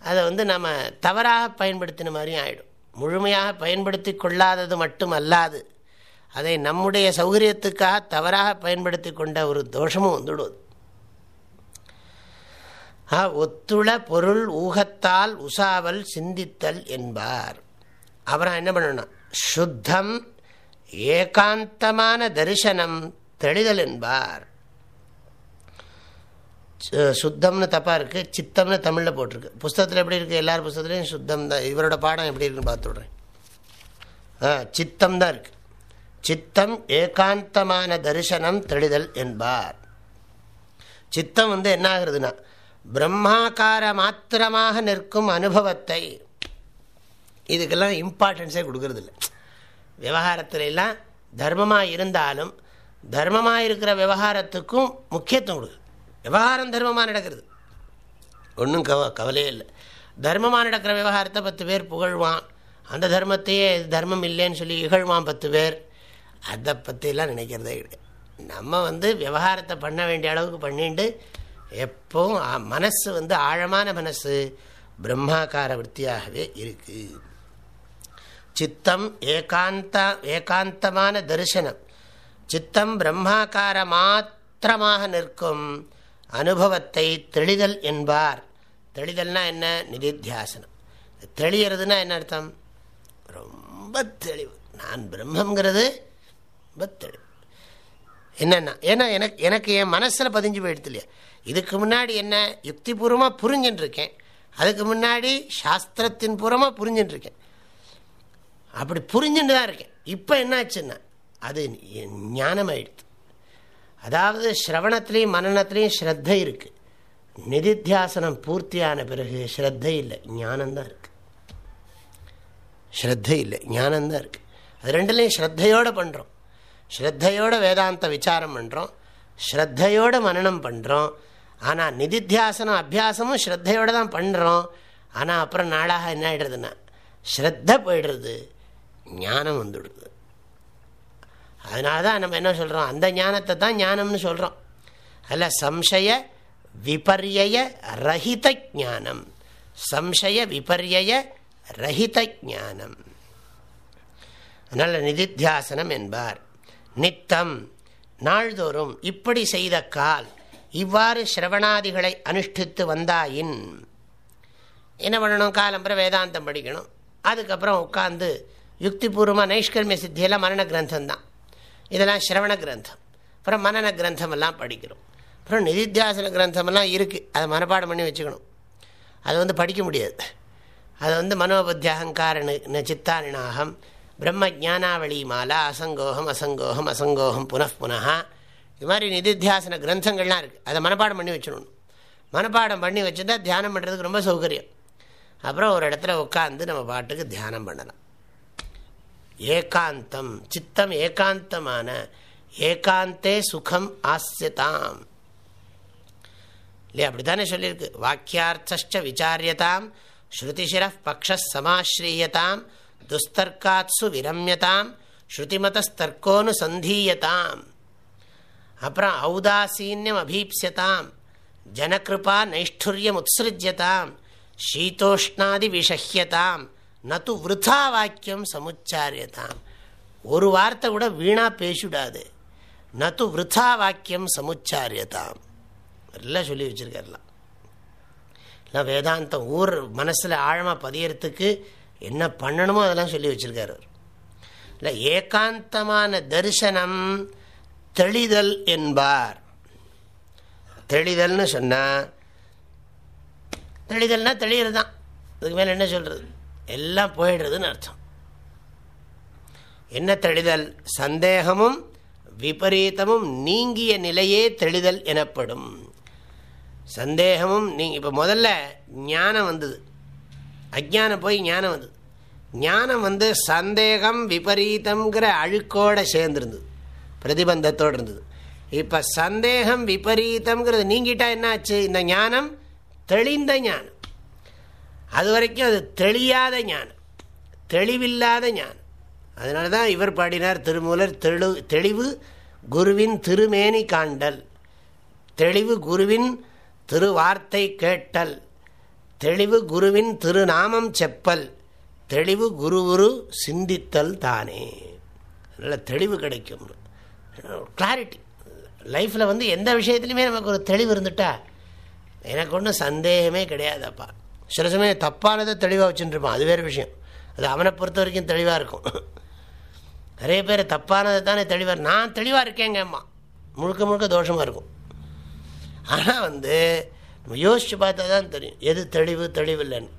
அதை வந்து நம்ம தவறாக பயன்படுத்தின மாதிரியும் ஆகிடும் முழுமையாக பயன்படுத்தி கொள்ளாதது மட்டும் அல்லாது அதை நம்முடைய சௌகரியத்துக்காக தவறாக பயன்படுத்தி கொண்ட ஒரு தோஷமும் வந்துடுவது ஒத்துழ பொருள் ஊகத்தால் உசாவல் சிந்தித்தல் என்பார். அப்புறம் என்ன பண்ணணும்? சுத்தம் ஏகாந்தமான தரிசனம் தெளிதல் என்பார். சுத்தம்னு தப்பாக இருக்குது சித்தம்னு தமிழில் போட்டிருக்கு. புஸ்தகத்தில் எப்படி இருக்குது எல்லார் புஸ்தகத்துலேயும் சுத்தம் தான். இவரோட பாடம் எப்படி இருக்குன்னு பார்த்துடுறேன் ஆ சித்தம் தான் இருக்குது சித்தம் ஏகாந்தமான தரிசனம் தெளிதல் என்பார். சித்தம் வந்து என்ன ஆகுறதுன்னா பிரம்மாக்கார மாத்திரமாக நிற்கும் அனுபவத்தை இதுக்கெல்லாம் இம்பார்ட்டன்ஸே கொடுக்கறதில்ல. விவகாரத்துலாம் தர்மமாக இருந்தாலும் தர்மமாக இருக்கிற விவகாரத்துக்கும் முக்கியத்துவம் கொடுக்குது. விவகாரம் தர்மமாக நடக்கிறது. ஒன்றும் கவ கவலையே இல்லை. தர்மமாக நடக்கிற விவகாரத்தை பத்து பேர் புகழ்வான். அந்த தர்மத்தையே தர்மம் இல்லைன்னு சொல்லி இகழ்வான் பத்து பேர். அதை பற்றிலாம் நினைக்கிறதே கிடையாது. நம்ம வந்து விவகாரத்தை பண்ண வேண்டிய அளவுக்கு பண்ணிட்டு எப்பவும் மனசு வந்து ஆழமான மனசு பிரம்மாக்கார விற்த்தியாகவே இருக்குது சித்தம் ஏகாந்த ஏகாந்தமான தரிசனம். சித்தம் பிரம்மாக்கார மாத்திரமாக நிற்கும். அனுபவத்தை தெளிதல் என்பார். தெளிதல்னா என்ன? நிதித்தியாசனம். தெளியறதுனா என்ன அர்த்தம்? ரொம்ப தெளிவு. நான் பிரம்மங்கிறது ரொம்ப தெளிவு. என்னென்னா ஏன்னா எனக்கு எனக்கு என் மனசில் பதிஞ்சு போயிடுது இல்லையா? இதுக்கு முன்னாடி என்ன? யுக்திபூர்வமாக புரிஞ்சுட்டுருக்கேன் அதுக்கு முன்னாடி சாஸ்திரத்தின் பூர்வமாக புரிஞ்சுட்டுருக்கேன் அப்படி புரிஞ்சுட்டு தான் இருக்கேன். இப்போ என்னாச்சுன்னா அது ஞானமாயிடுது. அதாவது ஸ்ரவணத்துலேயும் மனநத்துலேயும் ஸ்ரத்தை இருக்குது நிதித்தியாசனம் பூர்த்தியான பிறகு ஸ்ரத்தை இல்லை ஞானந்தான் இருக்குது ஸ்ரத்தை இல்லை ஞானந்தான் இருக்குது அது ரெண்டுலேயும் ஸ்ரத்தையோடு பண்ணுறோம் ஸ்ரத்தையோட வேதாந்த விசாரம் பண்ணுறோம் ஸ்ரத்தையோட மனநம் பண்ணுறோம் ஆனால் நிதித்தியாசனம் அபியாசமும் ஸ்ரத்தையோடு தான் பண்ணுறோம் ஆனால் அப்புறம் நாளாக என்ன ஆகிடுறதுன்னா ஸ்ரத்த போயிடுறது ஞானம் வந்துடுது. அதனால தான் நம்ம என்ன சொல்கிறோம் அந்த ஞானத்தை தான் ஞானம்னு சொல்கிறோம் அதில் சம்சய விபர்ய ரஹித ஞானம். சம்சய விபர்ய ரஹித ஞானம். அதனால் நிதித்தியாசனம் என்பார். நித்தம் நாள்தோறும் இப்படி செய்த கால் இவ்வாறு சிரவணாதிகளை அனுஷ்டித்து வந்தாயின். என்ன பண்ணணும்? காலம்புற வேதாந்தம் படிக்கணும். அதுக்கப்புறம் உட்காந்து யுக்திபூர்வமாக நைஷ்கர்மிய சித்தியெல்லாம் மரண கிரந்தம் தான் இதெல்லாம் சிரவண கிரந்தம். அப்புறம் மனன கிரந்தமெல்லாம் படிக்கிறோம். அப்புறம் நிதித்தியாசன கிரந்தமெல்லாம் இருக்குது அதை மனப்பாடம் பண்ணி வச்சுக்கணும். அது வந்து படிக்க முடியாது. அது வந்து மனோபுத்தி அகங்கார சித்தாரிணாகம் பிரம்ம ஜானாவளி மாலா அசங்கோகம் அசங்கோகம் அசங்கோகம் புனப்புனா இது மாதிரி நிதித்தியாசன கிரந்தங்கள்லாம் இருக்குது அதை மனப்பாடம் பண்ணி வச்சிடணும் மனப்பாடம் பண்ணி வச்சுருந்தா தியானம் பண்ணுறதுக்கு ரொம்ப சௌகரியம். அப்புறம் ஒரு இடத்துல உட்காந்து நம்ம பாட்டுக்கு தியானம் பண்ணலாம். ஏகாந்தம் சித்தம் ஏகாந்தமான ஏகாந்தே சுகம் ஆசியதாம் இல்லையா அப்படி தானே சொல்லியிருக்கு? வாக்கியார்த்த விசாரியதாம் ஸ்ருதிசிர பக்ஷ சமாஸ்ரீயதாம் துஸ்தர்க்காத்சு விரம்யதாம் ஸ்ருதிமதஸ்தர்க்கோனு சந்தீயதாம். அப்புறம் ஔதாசீன்யம் அபீப்சியதாம் ஜனகிருபா நைஷ்டுரியம் உத்ஸ்ருஜ்யதாம் சீதோஷ்ணாதி விஷஹ்யதாம் நத்து விரதா வாக்கியம் சமுச்சாரியதாம். ஒரு வார்த்தை கூட வீணா பேசிவிடாது. நத்து விரதா வாக்கியம் சமுச்சாரியதாம். எல்லாம் சொல்லி வச்சிருக்காருலாம். எல்லாம் வேதாந்தம் ஊர் மனசில் ஆழமாக பதியறதுக்கு என்ன பண்ணணுமோ அதெல்லாம் சொல்லி வச்சிருக்காரு இல்லை ஏகாந்தமான தரிசனம் தெளிதல் என்பார். தெளிதல்னு சொன்னால் தெளிதல்னா தெளிகிறது தான் அதுக்கு மேலே என்ன சொல்கிறது எல்லாம் போயிடுறதுன்னு அர்த்தம். என்ன தெளிதல்? சந்தேகமும் விபரீதமும் நீங்கிய நிலையே தெளிதல் எனப்படும். சந்தேகமும் நீ இப்போ முதல்ல ஞானம் வந்தது. அஜானம் போய் ஞானம் வந்தது. ஞானம் வந்து சந்தேகம் விபரீதம்ங்கிற அழுக்கோடு சேர்ந்துருந்தது. பிரதிபந்தத்தோடு இருந்தது. இப்போ சந்தேகம் விபரீதம்ங்கிறது நீங்கிட்டா என்னாச்சு இந்த ஞானம் தெளிந்த ஞானம். அது வரைக்கும் அது தெளியாத ஞானம். தெளிவில்லாத ஞானம். அதனால தான் இவர் பாடினார் திருமூலர் தெளு தெளிவு குருவின் திருமேனி காண்டல். தெளிவு குருவின் திருவார்த்தை கேட்டல். தெளிவு குருவின் திருநாமம் செப்பல். தெளிவு குரு குரு சிந்தித்தல் தானே. நல்ல தெளிவு கிடைக்கும். கிளாரிட்டி லைஃப்பில் வந்து எந்த விஷயத்துலையுமே நமக்கு ஒரு தெளிவு இருந்துட்டா எனக்கு ஒன்றும் சந்தேகமே கிடையாதப்பா. சில சமயம் தப்பானதை தெளிவாக வச்சுட்டுருப்பான் அது வேறு விஷயம். அது அவனை பொறுத்த வரைக்கும் தெளிவாக இருக்கும். நிறைய பேர் தப்பானதை தானே தெளிவாக நான் தெளிவாக இருக்கேங்கம்மா. முழுக்க முழுக்க தோஷமாக இருக்கும். ஆனால் வந்து நம்ம யோசித்து பார்த்தா தான் தெரியும். எது தெளிவு தெளிவு இல்லைன்னு.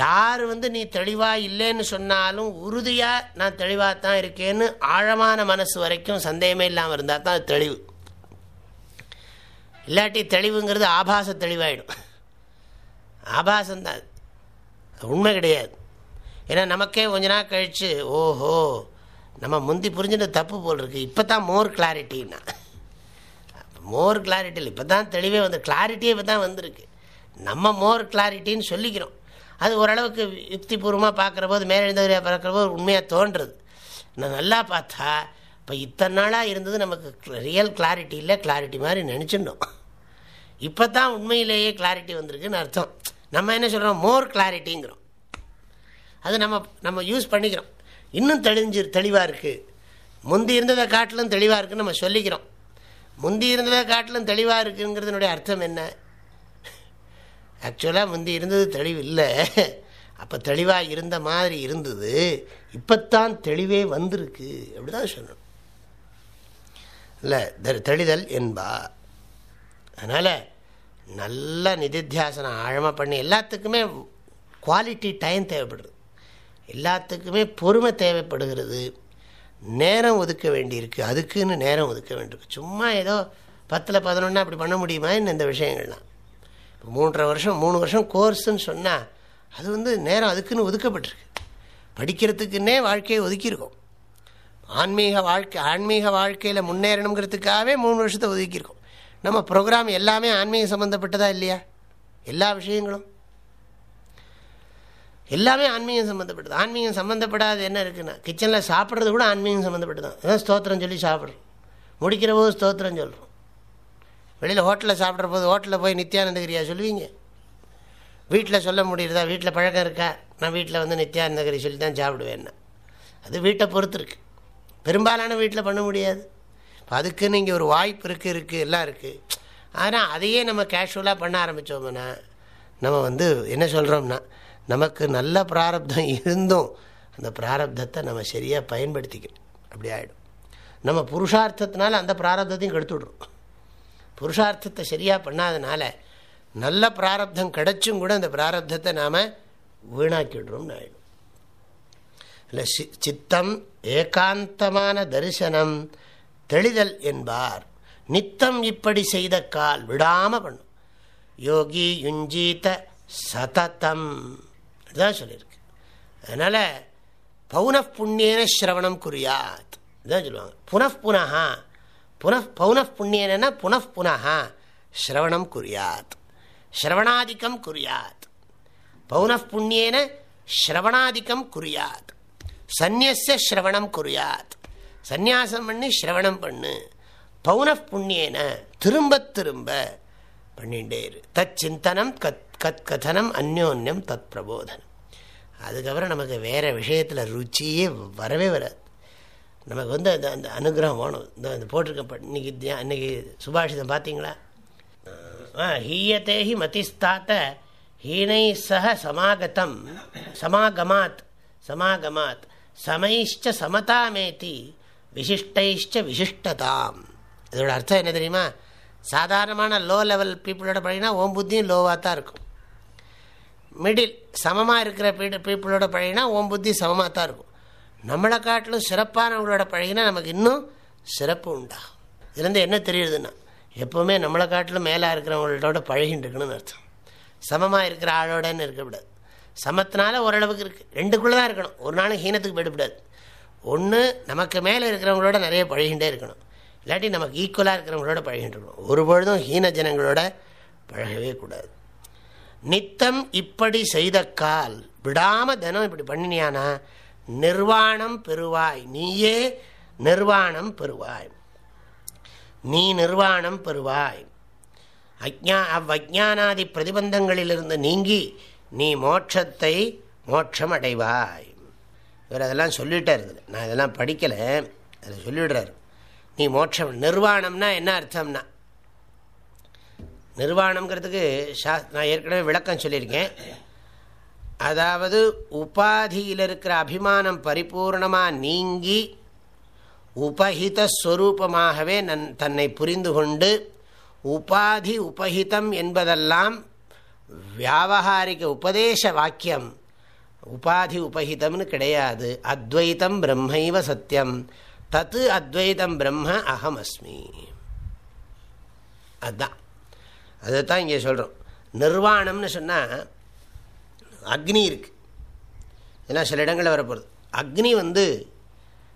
யார் வந்து நீ தெளிவாக இல்லைன்னு சொன்னாலும் உறுதியாக நான் தெளிவாக தான் இருக்கேன்னு ஆழமான மனசு வரைக்கும் சந்தேகமே இல்லாமல் இருந்தால் தான் அது தெளிவு. இல்லாட்டி தெளிவுங்கிறது ஆபாச தெளிவாயிடும். ஆபாசம்தான் உண்மை கிடையாது. ஏன்னா நமக்கே கொஞ்ச நாள் கழித்து ஓஹோ நம்ம முந்தி புரிஞ்சுட்டு தப்பு போல் இருக்குது இப்போ தான் மோர் கிளாரிட்டின்னா மோர் கிளாரிட்டி இல்லை. இப்போ தான் தெளிவே வந்து கிளாரிட்டியே இப்போ தான் வந்திருக்கு. நம்ம மோர் கிளாரிட்டின்னு சொல்லிக்கிறோம். அது ஓரளவுக்கு யுக்திபூர்வமாக பார்க்குற போது மேலெழுந்தவரையாக பார்க்குற போது உண்மையாக தோன்றுறது. நான் நல்லா பார்த்தா இப்போ இத்தனை நாளாக இருந்தது நமக்கு ரியல் கிளாரிட்டி இல்லை. கிளாரிட்டி மாதிரி நினச்சிடணும் இப்போ தான் உண்மையிலேயே கிளாரிட்டி வந்திருக்குன்னு அர்த்தம். நம்ம என்ன சொல்கிறோம் மோர் கிளாரிட்டிங்கிறோம் அது நம்ம நம்ம யூஸ் பண்ணிக்கிறோம். இன்னும் தெளிஞ்சு தெளிவாக இருக்குது முந்தி இருந்ததை காட்டிலும் தெளிவாக இருக்குன்னு நம்ம சொல்லிக்கிறோம். முந்தி இருந்ததை காட்டிலும் தெளிவாக இருக்குங்கிறதுனுடைய அர்த்தம் என்ன? ஆக்சுவலாக முந்தி இருந்தது தெளிவு இல்லை அப்போ தெளிவாக இருந்த மாதிரி இருந்தது. இப்போத்தான் தெளிவே வந்திருக்கு. அப்படி தான் சொல்லணும். இல்லை தெளிதல் என்பா. அதனால் நல்ல நிதித்தியாசனம் ஆழமாக பண்ணி எல்லாத்துக்குமே குவாலிட்டி டைம் தேவைப்படுறது எல்லாத்துக்குமே பொறுமை தேவைப்படுகிறது. நேரம் ஒதுக்க வேண்டியிருக்கு. அதுக்குன்னு நேரம் ஒதுக்க வேண்டியிருக்கு. சும்மா ஏதோ பத்தில் பதினொன்னா அப்படி பண்ண முடியுமா? என்ன இந்த விஷயங்கள்லாம்? இப்போ மூன்றரை வருஷம் மூணு வருஷம் கோர்ஸுன்னு சொன்னால் அது வந்து நேரம் அதுக்குன்னு ஒதுக்கப்பட்டிருக்கு. படிக்கிறதுக்குன்னே வாழ்க்கையை ஒதுக்கியிருக்கோம். ஆன்மீக வாழ்க்கை ஆன்மீக வாழ்க்கையில் முன்னேறணுங்கிறதுக்காகவே மூணு வருஷத்தை ஒதுக்கியிருக்கோம். நம்ம ப்ரோக்ராம் எல்லாமே ஆன்மீகம் சம்மந்தப்பட்டதா இல்லையா? எல்லா விஷயங்களும். எல்லாமே ஆன்மீகம் சம்மந்தப்பட்டது ஆன்மீகம் சம்மந்தப்படாது என்ன இருக்குன்னா கிச்சனில் சாப்பிட்றது கூட ஆன்மீகம் சம்மந்தப்பட்டு தான் ஏதோ ஸ்தோத்திரம் சொல்லி சாப்பிட்றோம். முடிக்கிற போது ஸ்தோத்திரம் சொல்கிறோம் வெளியில் ஹோட்டலில் சாப்பிட்ற போது ஹோட்டலில் போய் நித்யானந்தகிரியா சொல்லுவீங்க? வீட்டில் சொல்ல முடியுறதா? வீட்டில் பழக்கம் இருக்கா? நான் வீட்டில் வந்து நித்யானந்தகிரி சொல்லி தான் சாப்பிடுவேன்னா. அது வீட்டை பொறுத்து இருக்கு. பெரும்பாலான வீட்டில் பண்ண முடியாது. இப்போ அதுக்குன்னு இங்கே ஒரு வாய்ப்பு இருக்குது இருக்குது எல்லாம் இருக்குது ஆனால் அதையே நம்ம கேஷுவலாக பண்ண ஆரம்பித்தோம்னா நம்ம வந்து என்ன சொல்கிறோம்னா நமக்கு நல்ல பிராரப்தம் இருந்தும் அந்த பிராரப்தத்தை நம்ம சரியாக பயன்படுத்திக்கணும் அப்படி ஆகிடும் நம்ம புருஷார்த்தத்தினால அந்த பிராரப்தத்தையும் கெடுத்துடுறோம். புருஷார்த்தத்தை சரியாக பண்ணாதனால நல்ல பிராரப்தம் கிடைச்சும் கூட அந்த பிராரப்தத்தை நாம் வீணாக்கிடுறோம்னு ஆகிடும் இல்லை சித்தம் ஏகாந்தமான தரிசனம் தெளிதல் என்பார். நித்தம் இப்படி செய்த கால் விடாமல் பண்ணும். யோகி யுஞ்சீத சததம். இதுதான் சொல்லியிருக்கு. அதனால் பௌனப் புண்ணியன ஸ்ரவணம் குறியாத். இதுதான் சொல்லுவாங்க. புனః புனः பௌனப் புண்ணியனா புனః புனः ஸ்ரவணம் குறியாத். ஸ்ரவணாதிக்கம் குறியாத். பௌனப் புண்ணியன ஸ்ரவணாதிக்கம் குறியாத். சந்நியச ஸ்ரவணம் குறியாத். சந்நியாசம் பண்ணி ஸ்ரவணம் பண்ணு. பௌன புண்ணியன திரும்ப திரும்ப பண்ணிகிட்டே இரு. தத் சிந்தனம் கத் கத் கதனம் அந்யோன்யம் தத் பிரபோதனம் அதுக்கப்புறம் நமக்கு வேறு விஷயத்தில் ருச்சியே வரவே வராது. நமக்கு வந்து அந்த அந்த அனுகிரகம் வேணும். இந்த இந்த போட்டிருக்க இன்னைக்கு இன்னைக்கு சுபாஷிதம் பார்த்தீங்களா ஆ ஹி மதிஸ்தாத்த ஹீனை சக சமாகத்தம் சமாகமாத் சமாகமாத் சமைஷ்ட சமதாமேத்தி விசிஷ்டைஷ்ட விசிஷ்டதாம். இதோட அர்த்தம் என்ன தெரியுமா? சாதாரணமான லோ லெவல் பீப்புளோட பழகினா ஓம் புத்தியும் லோவாக தான் இருக்கும். மிடில் சமமாக இருக்கிற பீப்புளோட பழகினா ஓம் புத்தி சமமாக தான் இருக்கும். நம்மளை காட்டிலும் சிறப்பானவங்களோட பழகினா நமக்கு இன்னும் சிறப்பு உண்டாகும் இதுலேருந்து என்ன தெரியுதுன்னா எப்போவுமே நம்மளை காட்டிலும் மேலே இருக்கிறவங்களோட பழகின்னு இருக்கணும்னு அர்த்தம். சமமாக இருக்கிற ஆளோடன்னு இருக்கக்கூடாது. சமத்தினால ஓரளவுக்கு இருக்குது ரெண்டுக்குள்ளே தான் இருக்கணும். ஒரு நாளும் ஹீனத்துக்கு போயிடக்கூடாது. ஒன்று நமக்கு மேலே இருக்கிறவங்களோட நிறைய பழகின்றே இருக்கணும். இல்லாட்டி நமக்கு ஈக்குவலாக இருக்கிறவங்களோட பழகிட்டு இருக்கணும். ஒரு பொழுதும் ஹீன ஜனங்களோட பழகவே கூடாது. நித்தம் இப்படி செய்த கால் விடாமல் தினம் இப்படி பண்ணினியானா நிர்வாணம் பெறுவாய். நீயே நிர்வாணம் பெறுவாய். நீ நிர்வாணம் பெறுவாய். அஜ்ஞா அவ்வஜானாதி பிரதிபந்தங்களிலிருந்து நீங்கி நீ மோட்சத்தை மோட்சம் அடைவாய் இவர் அதெல்லாம் சொல்லிட்டே இருக்குது நான் இதெல்லாம் படிக்கலை. அதில் சொல்லிவிடுறாரு. நீ மோட்சம் நிர்வாணம்னா என்ன அர்த்தம்னா? நிர்வாணம்ங்கிறதுக்கு சா நான் ஏற்கனவே விளக்கம் சொல்லியிருக்கேன். அதாவது உபாதியில் இருக்கிற அபிமானம் பரிபூர்ணமாக நீங்கி உபஹிதஸ்வரூபமாகவே நன் தன்னை புரிந்து கொண்டு உபாதி உபஹிதம் என்பதெல்லாம் வியாபகாரிக உபதேச வாக்கியம் உபாதி உபஹிதம்னு கிடையாது. அத்வைத்தம் பிரம்மைவ சத்தியம் தத்து அத்வைதம் பிரம்ம அகம் அஸ்மி அதுதான் அதைத்தான் இங்கே சொல்கிறோம் நிர்வாணம்னு சொன்னால் அக்னி இருக்குது ஏன்னா சில இடங்களில் வரப்போகிறது அக்னி வந்து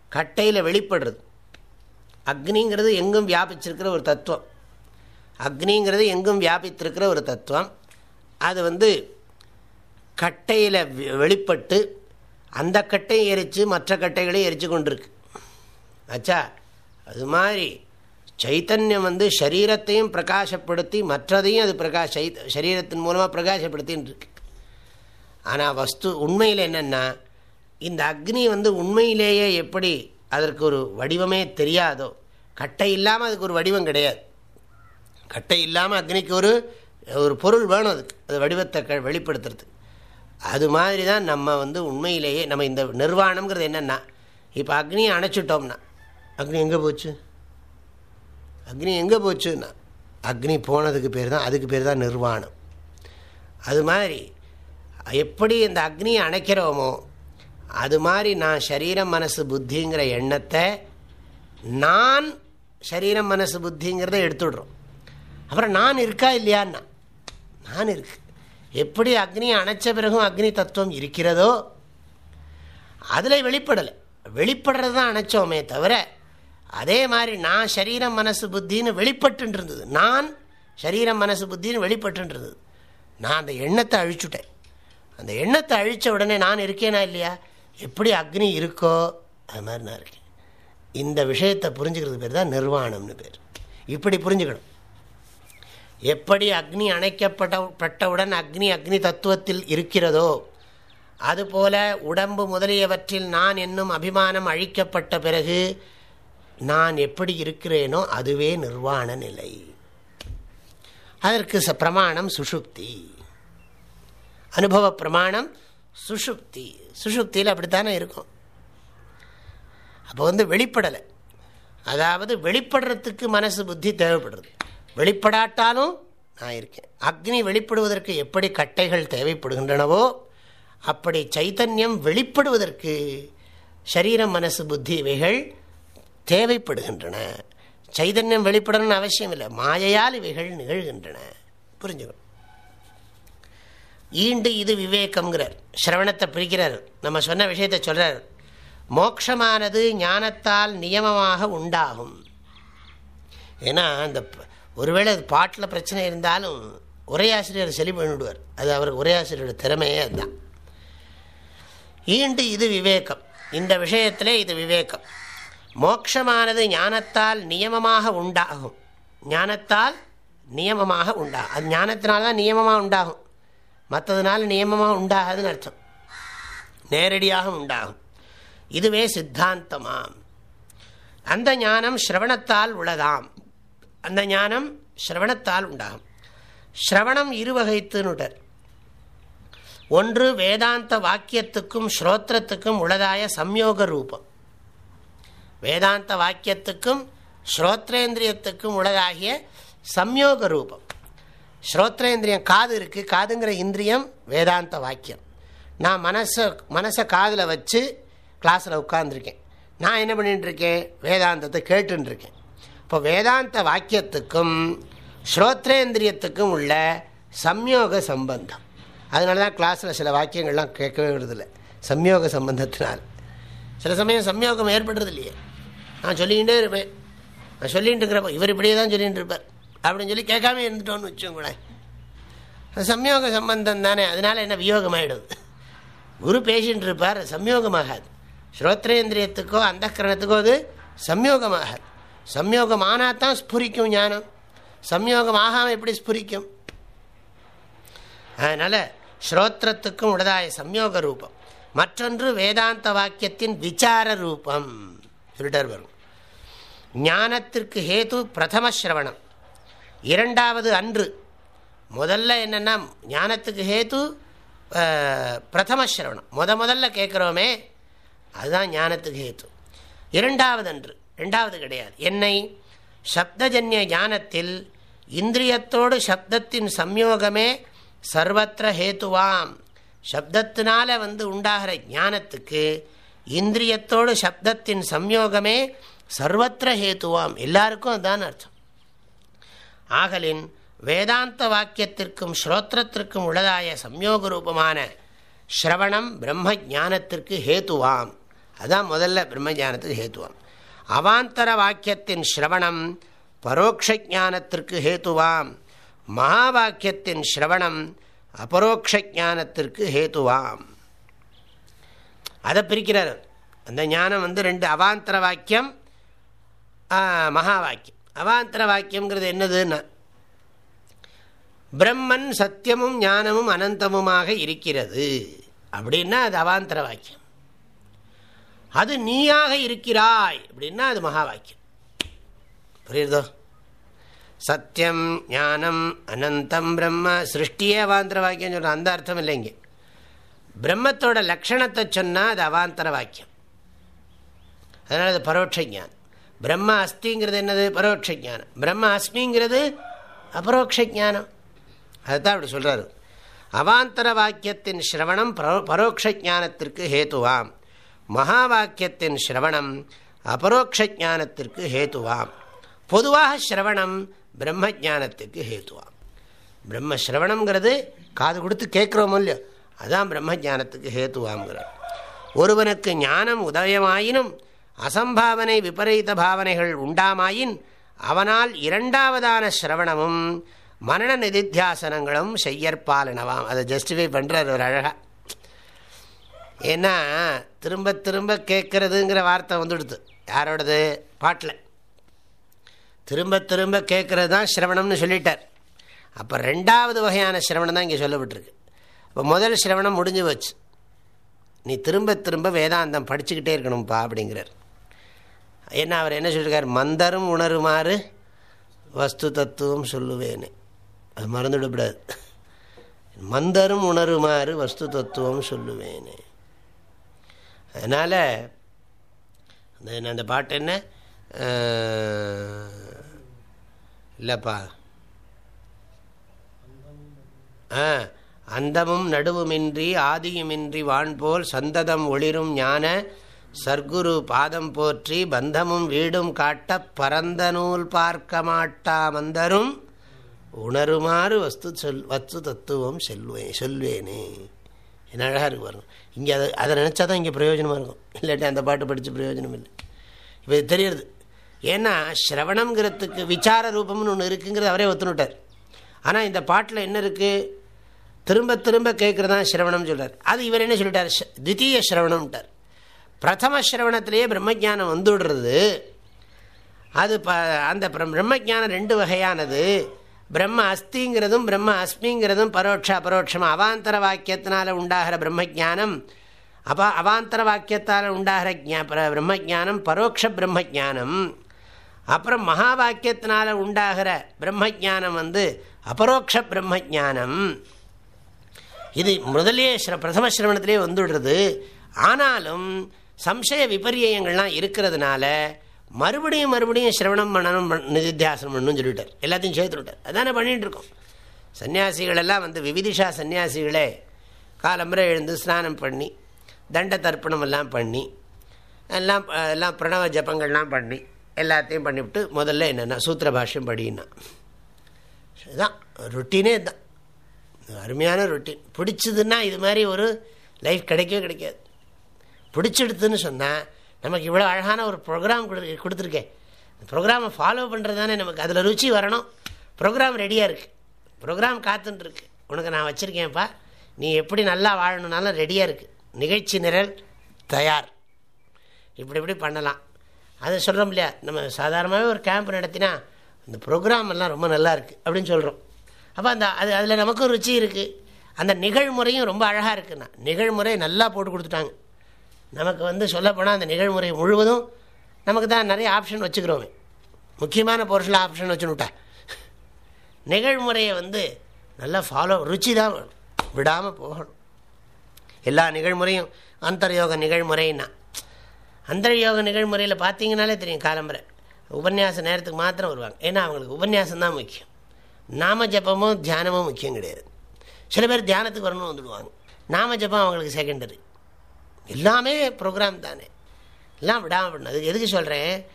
கட்டையில் வெளிப்படுறது. அக்னிங்கிறது எங்கும் வியாபிச்சிருக்கிற ஒரு தத்துவம். அக்னிங்கிறது எங்கும் வியாபித்திருக்கிற ஒரு தத்துவம். அது வந்து கட்டையில் வெளிப்பட்டு அந்த கட்டையை எரித்து மற்ற கட்டைகளையும் எரித்து கொண்டிருக்கு. ஆச்சா அது மாதிரி சைத்தன்யம் வந்து சரீரத்தையும் பிரகாசப்படுத்தி மற்றதையும் அது பிரகாஷ் சரீரத்தின் மூலமாக பிரகாசப்படுத்தின்னு இருக்கு ஆனால் வஸ்து உண்மையில் என்னென்னா இந்த அக்னி வந்து உண்மையிலேயே எப்படி அதற்கு ஒரு வடிவமே தெரியாதோ கட்டை இல்லாமல் அதுக்கு ஒரு வடிவம் கிடையாது. கட்டை இல்லாமல் அக்னிக்கு ஒரு ஒரு பொருள் வேணும் அதுக்கு. அது வடிவத்தை க அது மாதிரி தான் நம்ம வந்து உண்மையிலேயே நம்ம இந்த நிர்வாணம்ங்கிறது என்னென்னா இப்போ அக்னியை அணைச்சிட்டோம்னா அக்னி எங்கே போச்சு? அக்னி எங்கே போச்சுன்னா அக்னி போனதுக்கு பேர் தான் அதுக்கு பேர் தான் நிர்வாணம். அது மாதிரி எப்படி இந்த அக்னியை அணைக்கிறோமோ அது மாதிரி நான் சரீரம் மனசு புத்திங்கிற எண்ணத்தை நான் சரீரம் மனசு புத்திங்கிறத எடுத்துடுறோம். அப்புறம் நான் இருக்கா இல்லையான்னா நான் இருக்கு. எப்படி அக்னியை அணைச்ச பிறகும் அக்னி தத்துவம் இருக்கிறதோ அதில் வெளிப்படலை. வெளிப்படுறது தான் அணைச்சோமே தவிர அதே மாதிரி நான் சரீரம் மனசு புத்தின்னு வெளிப்பட்டு இருந்தது நான் சரீரம் மனசு புத்தின்னு வெளிப்பட்டு இருந்தது நான் அந்த எண்ணத்தை அழிச்சுட்டேன். அந்த எண்ணத்தை அழித்த உடனே நான் இருக்கேனா இல்லையா? எப்படி அக்னி இருக்கோ அது மாதிரி நான் இருக்கேன். இந்த விஷயத்தை புரிஞ்சுக்கிறது பேர் தான் நிர்வாணம்னு பேர். இப்படி புரிஞ்சுக்கணும். எப்படி அக்னி அணைக்கப்பட்ட பட்டவுடன் அக்னி அக்னி தத்துவத்தில் இருக்கிறதோ அதுபோல உடம்பு முதலியவற்றில் நான் என்னும் அபிமானம் அழிக்கப்பட்ட பிறகு நான் எப்படி இருக்கிறேனோ அதுவே நிர்வாண நிலை. அதற்கு பிரமாணம் சுஷுப்தி. அனுபவ பிரமாணம் சுஷுப்தி. சுஷுப்தியில் அப்படித்தானே இருக்கும். அப்போ வந்து வெளிப்படலை. அதாவது வெளிப்படுறதுக்கு மனசு புத்தி தேவைப்படுறது. வெளிப்படாட்டாலும் நான் இருக்கேன். அக்னி வெளிப்படுவதற்கு எப்படி கட்டைகள் தேவைப்படுகின்றனவோ அப்படி சைத்தன்யம் வெளிப்படுவதற்கு சரீரம் மனசு புத்தி இவைகள் தேவைப்படுகின்றன. சைதன்யம் வெளிப்படணும்னு அவசியம் இல்லை மாயையால் இவைகள் நிகழ்கின்றன. புரிஞ்சுக்கணும். ஈண்டு இது விவேகம்ங்கிறார். சிரவணத்தை பிரிக்கிறார். நம்ம சொன்ன விஷயத்தை சொல்கிறார் மோக்ஷமானது ஞானத்தால் நியமமாக உண்டாகும். ஏன்னா அந்த ஒருவேளை அது பாட்டில் பிரச்சனை இருந்தாலும் உரையாசிரியர் செலி பண்ணிவிடுவார் அது அவர் உரையாசிரியரோட திறமையே அதுதான். ஈண்டு இது விவேகம். இந்த விஷயத்திலே இது விவேகம். மோட்சமானது ஞானத்தால் நியமமாக உண்டாகும். ஞானத்தால் நியமமாக உண்டாகும் அது ஞானத்தினால்தான் நியமமாக உண்டாகும். மற்றதுனால நியமமாக உண்டாகாதுன்னு அர்த்தம். நேரடியாக உண்டாகும். இதுவே சித்தாந்தமாம். அந்த ஞானம் ஸ்ரவணத்தால் உள்ளதாம் அந்த ஞானம் ஸ்ரவணத்தால் உண்டாகும். ஸ்ரவணம் இருவகைத்துனுடர். ஒன்று வேதாந்த வாக்கியத்துக்கும் ஸ்ரோத்திரத்துக்கும் உள்ளதாய சம்யோக ரூபம். வேதாந்த வாக்கியத்துக்கும் ஸ்ரோத்ரேந்திரியத்துக்கும் உள்ளதாகிய சம்யோக ரூபம். ஸ்ரோத்ரேந்திரியம் காது இருக்குது காதுங்கிற இந்திரியம் வேதாந்த வாக்கியம். நான் மனசை மனசை காதில் வச்சு கிளாஸில் உட்காந்துருக்கேன் நான் என்ன பண்ணிட்டுருக்கேன் வேதாந்தத்தை கேட்டுருக்கேன் இப்போ வேதாந்த வாக்கியத்துக்கும் ஸ்ரோத்ரேந்திரியத்துக்கும் உள்ள சம்யோக சம்பந்தம். அதனால தான் கிளாஸில் சில வாக்கியங்கள்லாம் கேட்கவே விடுறதில்லை. சம்யோக சம்பந்தத்தினால். சில சமயம் சம்யோகம் ஏற்படுறது இல்லையே நான் சொல்லிக்கிட்டே இருப்பேன். நான் சொல்லிகிட்டு இருக்கிறப்ப இவர் இப்படியே தான் சொல்லிகிட்டு இருப்பார் அப்படின்னு சொல்லி கேட்காம இருந்துட்டோன்னு வச்சோங்களேன் சம்யோக சம்பந்தம் தானே. அதனால் என்ன வியோகமாயிடுது? குரு பேசின்னு இருப்பார் சம்யோகமாகாது. ஸ்ரோத்ரேந்திரியத்துக்கோ அந்த கரணத்துக்கோ அது சம்யோகமாகாது. சம்யோகம் ஆனால் தான் ஸ்புரிக்கும் ஞானம். சம்யோகம் ஆகாமல் எப்படி ஸ்புரிக்கும்? அதனால் ஸ்ரோத்திரத்துக்கும் உடதாய சம்யோக ரூபம். மற்றொன்று வேதாந்த வாக்கியத்தின் விசார ரூபம். சொல்லிட்டார் வரும் ஞானத்திற்கு ஹேது பிரதம சிரவணம் இரண்டாவது அன்று. முதல்ல என்னென்னா ஞானத்துக்கு ஹேத்து பிரதம சிரவணம் முத முதல்ல கேட்குறோமே அதுதான் ஞானத்துக்கு ஹேத்து இரண்டாவது அன்று. ரெண்டாவது கிடையாது. என்னை சப்தஜன்ய ஞானத்தில் இந்திரியத்தோடு சப்தத்தின் சம்யோகமே சர்வத்திர ஹேத்துவாம். சப்தத்தினால வந்து உண்டாகிற ஞானத்துக்கு இந்திரியத்தோடு சப்தத்தின் சம்யோகமே சர்வத்திர ஹேத்துவாம். எல்லாருக்கும் அதுதான் அர்த்தம். ஆகலின் வேதாந்த வாக்கியத்திற்கும் ஸ்ரோத்திரத்திற்கும் உள்ளதாய சம்யோக ரூபமான ஸ்ரவணம் பிரம்ம ஜானத்திற்கு ஹேத்துவாம். அதுதான் முதல்ல பிரம்ம ஜானத்துக்கு ஹேத்துவாம். அவாந்தர வாக்கியத்தின் ஸ்ரவணம் பரோட்ச ஹேத்துவாம் மகா வாக்கியத்தின் ஸ்ரவணம் அபரோக்ஷ ஞானத்திற்கு ஹேத்துவாம் அதை பிரிக்கிறார். அந்த ஞானம் வந்து ரெண்டு அவாந்தர வாக்கியம் மகா வாக்கியம் அவாந்தர வாக்கியம்ங்கிறது என்னதுன்னா பிரம்மன் சத்தியமும் ஞானமும் அனந்தமுமாக இருக்கிறது. அப்படின்னா அது அவாந்தர வாக்கியம் அது நீயாக இருக்கிறாய். அப்படின்னா அது மகா வாக்கியம் புரியுதோ? சத்தியம் ஞானம் அனந்தம் பிரம்ம சிருஷ்டியே அவாந்தர வாக்கியம் சொல்கிறோம் அந்த அர்த்தம் இல்லைங்க பிரம்மத்தோட லக்ஷணத்தை சொன்னால் அது அவாந்தர வாக்கியம். அதனால் அது பரோட்ச ஞானம். பிரம்ம அஸ்திங்கிறது என்னது? பரோட்ச ஞானம். பிரம்ம அஸ்மிங்கிறது அபரோக்ஷ ஜானம் அதுதான் அப்படி சொல்கிறாரு அவாந்தர வாக்கியத்தின் ஸ்ரவணம் பரோட்ச ஜானத்திற்கு ஹேத்துவாம் மகா வாக்கியத்தின் சிரவணம் அபரோக்ஷ ஞானத்திற்கு ஹேத்துவாம். பொதுவாக ஸ்ரவணம் பிரம்ம ஜானத்துக்கு ஹேத்துவாம். பிரம்ம சிரவணம்ங்கிறது காது கொடுத்து கேட்குறோமோ இல்லையோ அதான் பிரம்ம ஜானத்துக்கு ஹேத்துவாம்ங்கிறார். ஒருவனுக்கு ஞானம் உதயமாயினும் அசம்பாவனை விபரீத பாவனைகள் உண்டாமாயின் அவனால் இரண்டாவதான சிரவணமும் மரண நிதித்தியாசனங்களும் செய்யற்பாலனவாம். அதை ஜஸ்டிஃபை பண்ணுறார் ஒரு அழகாக ஏன்னா திரும்ப திரும்ப கேட்குறதுங்கிற வார்த்தை வந்துடுது. யாரோடது? பாட்டில். திரும்ப திரும்ப கேட்குறது தான் சிரவணம்னு சொல்லிட்டார். அப்போ ரெண்டாவது வகையான சிரவணம் தான் இங்கே சொல்லப்பட்டிருக்கு. இப்போ முதல் சிரவணம் முடிஞ்சு வச்சு நீ திரும்ப திரும்ப வேதாந்தம் படிச்சுக்கிட்டே இருக்கணும்ப்பா அப்படிங்கிறார். ஏன்னா அவர் என்ன சொல்லியிருக்கார் மந்தரும் உணருமாறு வஸ்து தத்துவம் சொல்லுவேன்னு. அது மறந்துவிடக்கூடாது மந்தரும் உணருமாறு வஸ்து தத்துவம் சொல்லுவேன்னு. அதனால் அந்த அந்த பாட்டு என்ன? இல்லைப்பா. ஆ அந்தமும் நடுவுமின்றி ஆதியுமின்றி வான்போல் சந்ததம் ஒளிரும் ஞான சர்க்குரு பாதம் போற்றி பந்தமும் வீடும் காட்ட பரந்த நூல் பார்க்க மாட்டாமந்தரும் உணருமாறு வஸ்து சொல் வஸ்து தத்துவம் செல்வேன் சொல்வேனே. என்ன அழகாக இருக்கு பாருங்க. இங்கே அதை அதை நினச்சா தான் இங்கே பிரயோஜனமாக இருக்கும். இல்லாட்டி அந்த பாட்டு படித்து பிரயோஜனம் இல்லை. இப்போ இது தெரியுது. ஏன்னா ஸ்ரவணங்கிறதுக்கு விசார ரூபம்னு ஒன்று இருக்குங்கிறது அவரே ஒத்துனுட்டார். ஆனால் இந்த பாட்டில் என்ன இருக்குது திரும்ப திரும்ப கேட்குறதான் சிரவணம்னு சொல்கிறார் அது இவர் என்ன சொல்லிட்டார்? தித்தீய சிரவணம்ட்டார் பிரதம சிரவணத்திலேயே பிரம்மஜானம் வந்துடுறது. அது ப அந்த பிரம்மஜானம் ரெண்டு வகையானது. பிரம்ம அஸ்திங்கிறதும் பிரம்ம அஸ்மிங்கிறதும் பரோட்ச அபரோட்சம் அவாந்தர வாக்கியத்தினால உண்டாகிற பிரம்மஜானம் அப்போ அவாந்தர வாக்கியத்தால் உண்டாகிற ஜா பிரம்மஜானம் பரோட்ச பிரம்மஜானம். அப்புறம் மகா வாக்கியத்தினால உண்டாகிற பிரம்மஜானம் வந்து அபரோக்ஷ பிரம்மஜானம். இது முதலே பிரதம சிரவணத்திலே வந்துடுறது. ஆனாலும் சம்சய விபரியங்கள்லாம் இருக்கிறதுனால மறுபடியும் மறுபடியும் சிரவணம் பண்ணணும் நிதித்தியாசனம் பண்ணணும்னு சொல்லிட்டார். எல்லாத்தையும் சேர்த்துட்டார் அதானே பண்ணிகிட்டு இருக்கோம் சன்னியாசிகள் எல்லாம் வந்து விவிதிஷா சன்னியாசிகளே காலம்புரை எழுந்து ஸ்நானம் பண்ணி தண்ட தர்ப்பணம் எல்லாம் பண்ணி எல்லாம் எல்லாம் பிரணவ ஜபங்கள்லாம் பண்ணி எல்லாத்தையும் பண்ணிவிட்டு முதல்ல என்னென்னா சூத்திர பாஷ்யம் படினா இதுதான் ரொட்டீனே தான் அருமையான ரொட்டீன் பிடிச்சதுன்னா இது மாதிரி ஒரு லைஃப் கிடைக்கவே கிடைக்காது. பிடிச்செடுத்துன்னு சொன்னால் நமக்கு இவ்வளோ அழகான ஒரு ப்ரோக்ராம் கொடு கொடுத்துருக்கேன் ப்ரோக்ராமை ஃபாலோ பண்ணுறது தானே நமக்கு. அதில் ருச்சி வரணும். ப்ரோக்ராம் ரெடியாக இருக்குது ப்ரோக்ராம் காத்துன்ட்ருக்கு உனக்கு நான் வச்சுருக்கேன்ப்பா. நீ எப்படி நல்லா வாழணுனாலும் ரெடியாக இருக்குது நிகழ்ச்சி நிரல் தயார். இப்படி இப்படி பண்ணலாம். அதை சொல்கிறோம் இல்லையா? நம்ம சாதாரணமாகவே ஒரு கேம்ப் நடத்தினா அந்த ப்ரோக்ராம் எல்லாம் ரொம்ப நல்லா இருக்குது அப்படின்னு சொல்கிறோம் அப்போ அந்த அது அதில் நமக்கும் ருச்சி இருக்குது அந்த நிகழ்முறையும் ரொம்ப அழகாக இருக்குண்ணா நிகழ்முறை நல்லா போட்டு கொடுத்துட்டாங்க. நமக்கு வந்து சொல்லப்போனால் அந்த நிகழ்முறை முழுவதும் நமக்கு தான் நிறைய ஆப்ஷன் வச்சுக்கிறோமே. முக்கியமான போர்ஷனில் ஆப்ஷன் வச்சுனுட்டா நிகழ்முறையை வந்து நல்லா ஃபாலோ ருச்சி தான் விடாமல் போகணும். எல்லா நிகழ்முறையும் அந்தர்யோக நிகழ்முறைன்னா. அந்தர்யோக நிகழ்முறையில் பார்த்தீங்கனாலே தெரியும் காலம்பரை. உபன்யாச நேரத்துக்கு மாத்திரம் வருவாங்க. ஏன்னா அவங்களுக்கு உபன்யாசம் தான் முக்கியம். நாம ஜப்பமும் தியானமும் முக்கியம் கிடையாது. சில பேர் தியானத்துக்கு வரணும்னு வந்துடுவாங்க. நாம ஜப்பம் அவங்களுக்கு செகண்டரி எல்லாமே ப்ரோக்ராம் தானே. எல்லாம் விடாமல் பண்ணது அது எதுக்கு சொல்கிறேன்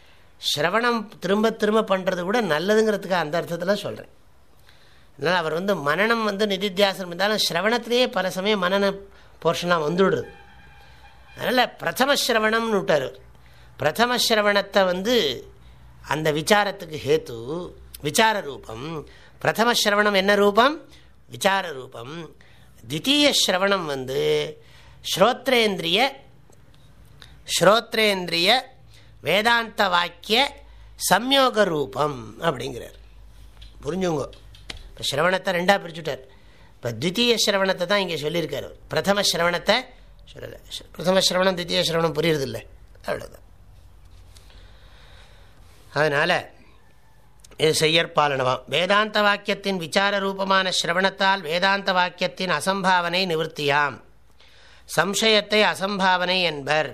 சிரவணம் திரும்ப திரும்ப பண்ணுறது கூட நல்லதுங்கிறதுக்கு அந்த அர்த்தத்தில் சொல்கிறேன் அதனால் அவர் வந்து மனநம் வந்து நிதித்தியாசனம் இருந்தாலும் சிரவணத்திலேயே பல சமயம் மனன போர்ஷனாக வந்துவிடுறது அதனால் பிரதம சிரவணம்னு விட்டார். பிரதம சிரவணத்தை வந்து அந்த விசாரத்துக்கு ஹேத்து விசார ரூபம். பிரதம சிரவணம் என்ன ரூபம்? விசார ரூபம். தித்தீய சிரவணம் வந்து ஸ்ரோத்ரேந்திரிய ஸ்ரோத்ரேந்திரிய வேதாந்த வாக்கிய சம்யோக ரூபம் அப்படிங்கிறார். புரிஞ்சுங்க. இப்போ சிரவணத்தை ரெண்டாக பிரிச்சுட்டார். இப்போ த்வித்தீய சிரவணத்தை தான் இங்கே சொல்லியிருக்காரு பிரதம சிரவணத்தை சொல்லலை. பிரதம சிரவணம் தித்திய சிரவணம் புரியறதில்லை. அவ்வளோதான் அதனால் இது செய்யற்பாலனவாம் வேதாந்த வாக்கியத்தின் விசார ரூபமான சிரவணத்தால் வேதாந்த வாக்கியத்தின் அசம்பாவனை நிவர்த்தியாம். சம்சயத்தை அசம்பாவனை என்பர்.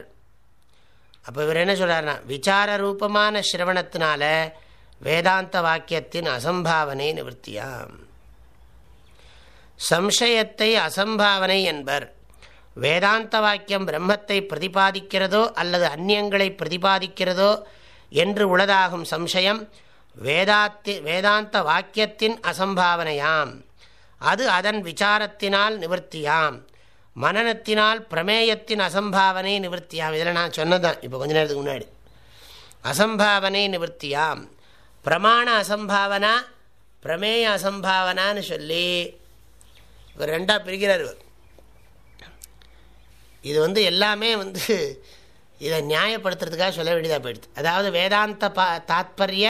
அப்போ இவர் என்ன சொல்கிறார்னா விசார ரூபமான சிரவணத்தினால வேதாந்த வாக்கியத்தின் அசம்பாவனை நிவர்த்தியாம். சம்சயத்தை அசம்பாவனை என்பர். வேதாந்த வாக்கியம் பிரம்மத்தை பிரதிபாதிக்கிறதோ அல்லது அந்நியங்களை பிரதிபாதிக்கிறதோ என்று உளதாகும் சம்சயம் வேதாத்தி வேதாந்த வாக்கியத்தின் அசம்பாவனையாம். அது அதன் விசாரத்தினால் நிவர்த்தியாம். மனநத்தினால் பிரமேயத்தின் அசம்பாவனை நிவர்த்தியாம். இதில் நான் சொன்னதான் இப்போ கொஞ்ச நேரத்துக்கு முன்னாடி. அசம்பாவனை நிவர்த்தியாம். பிரமாண அசம்பாவனா பிரமேய அசம்பாவனான்னு சொல்லி இவர் ரெண்டாக பிரிக்கிறார் இவர். இது வந்து எல்லாமே வந்து இதை நியாயப்படுத்துறதுக்காக சொல்ல வேண்டியதாக போயிடுது. அதாவது வேதாந்த பா தாத்பரிய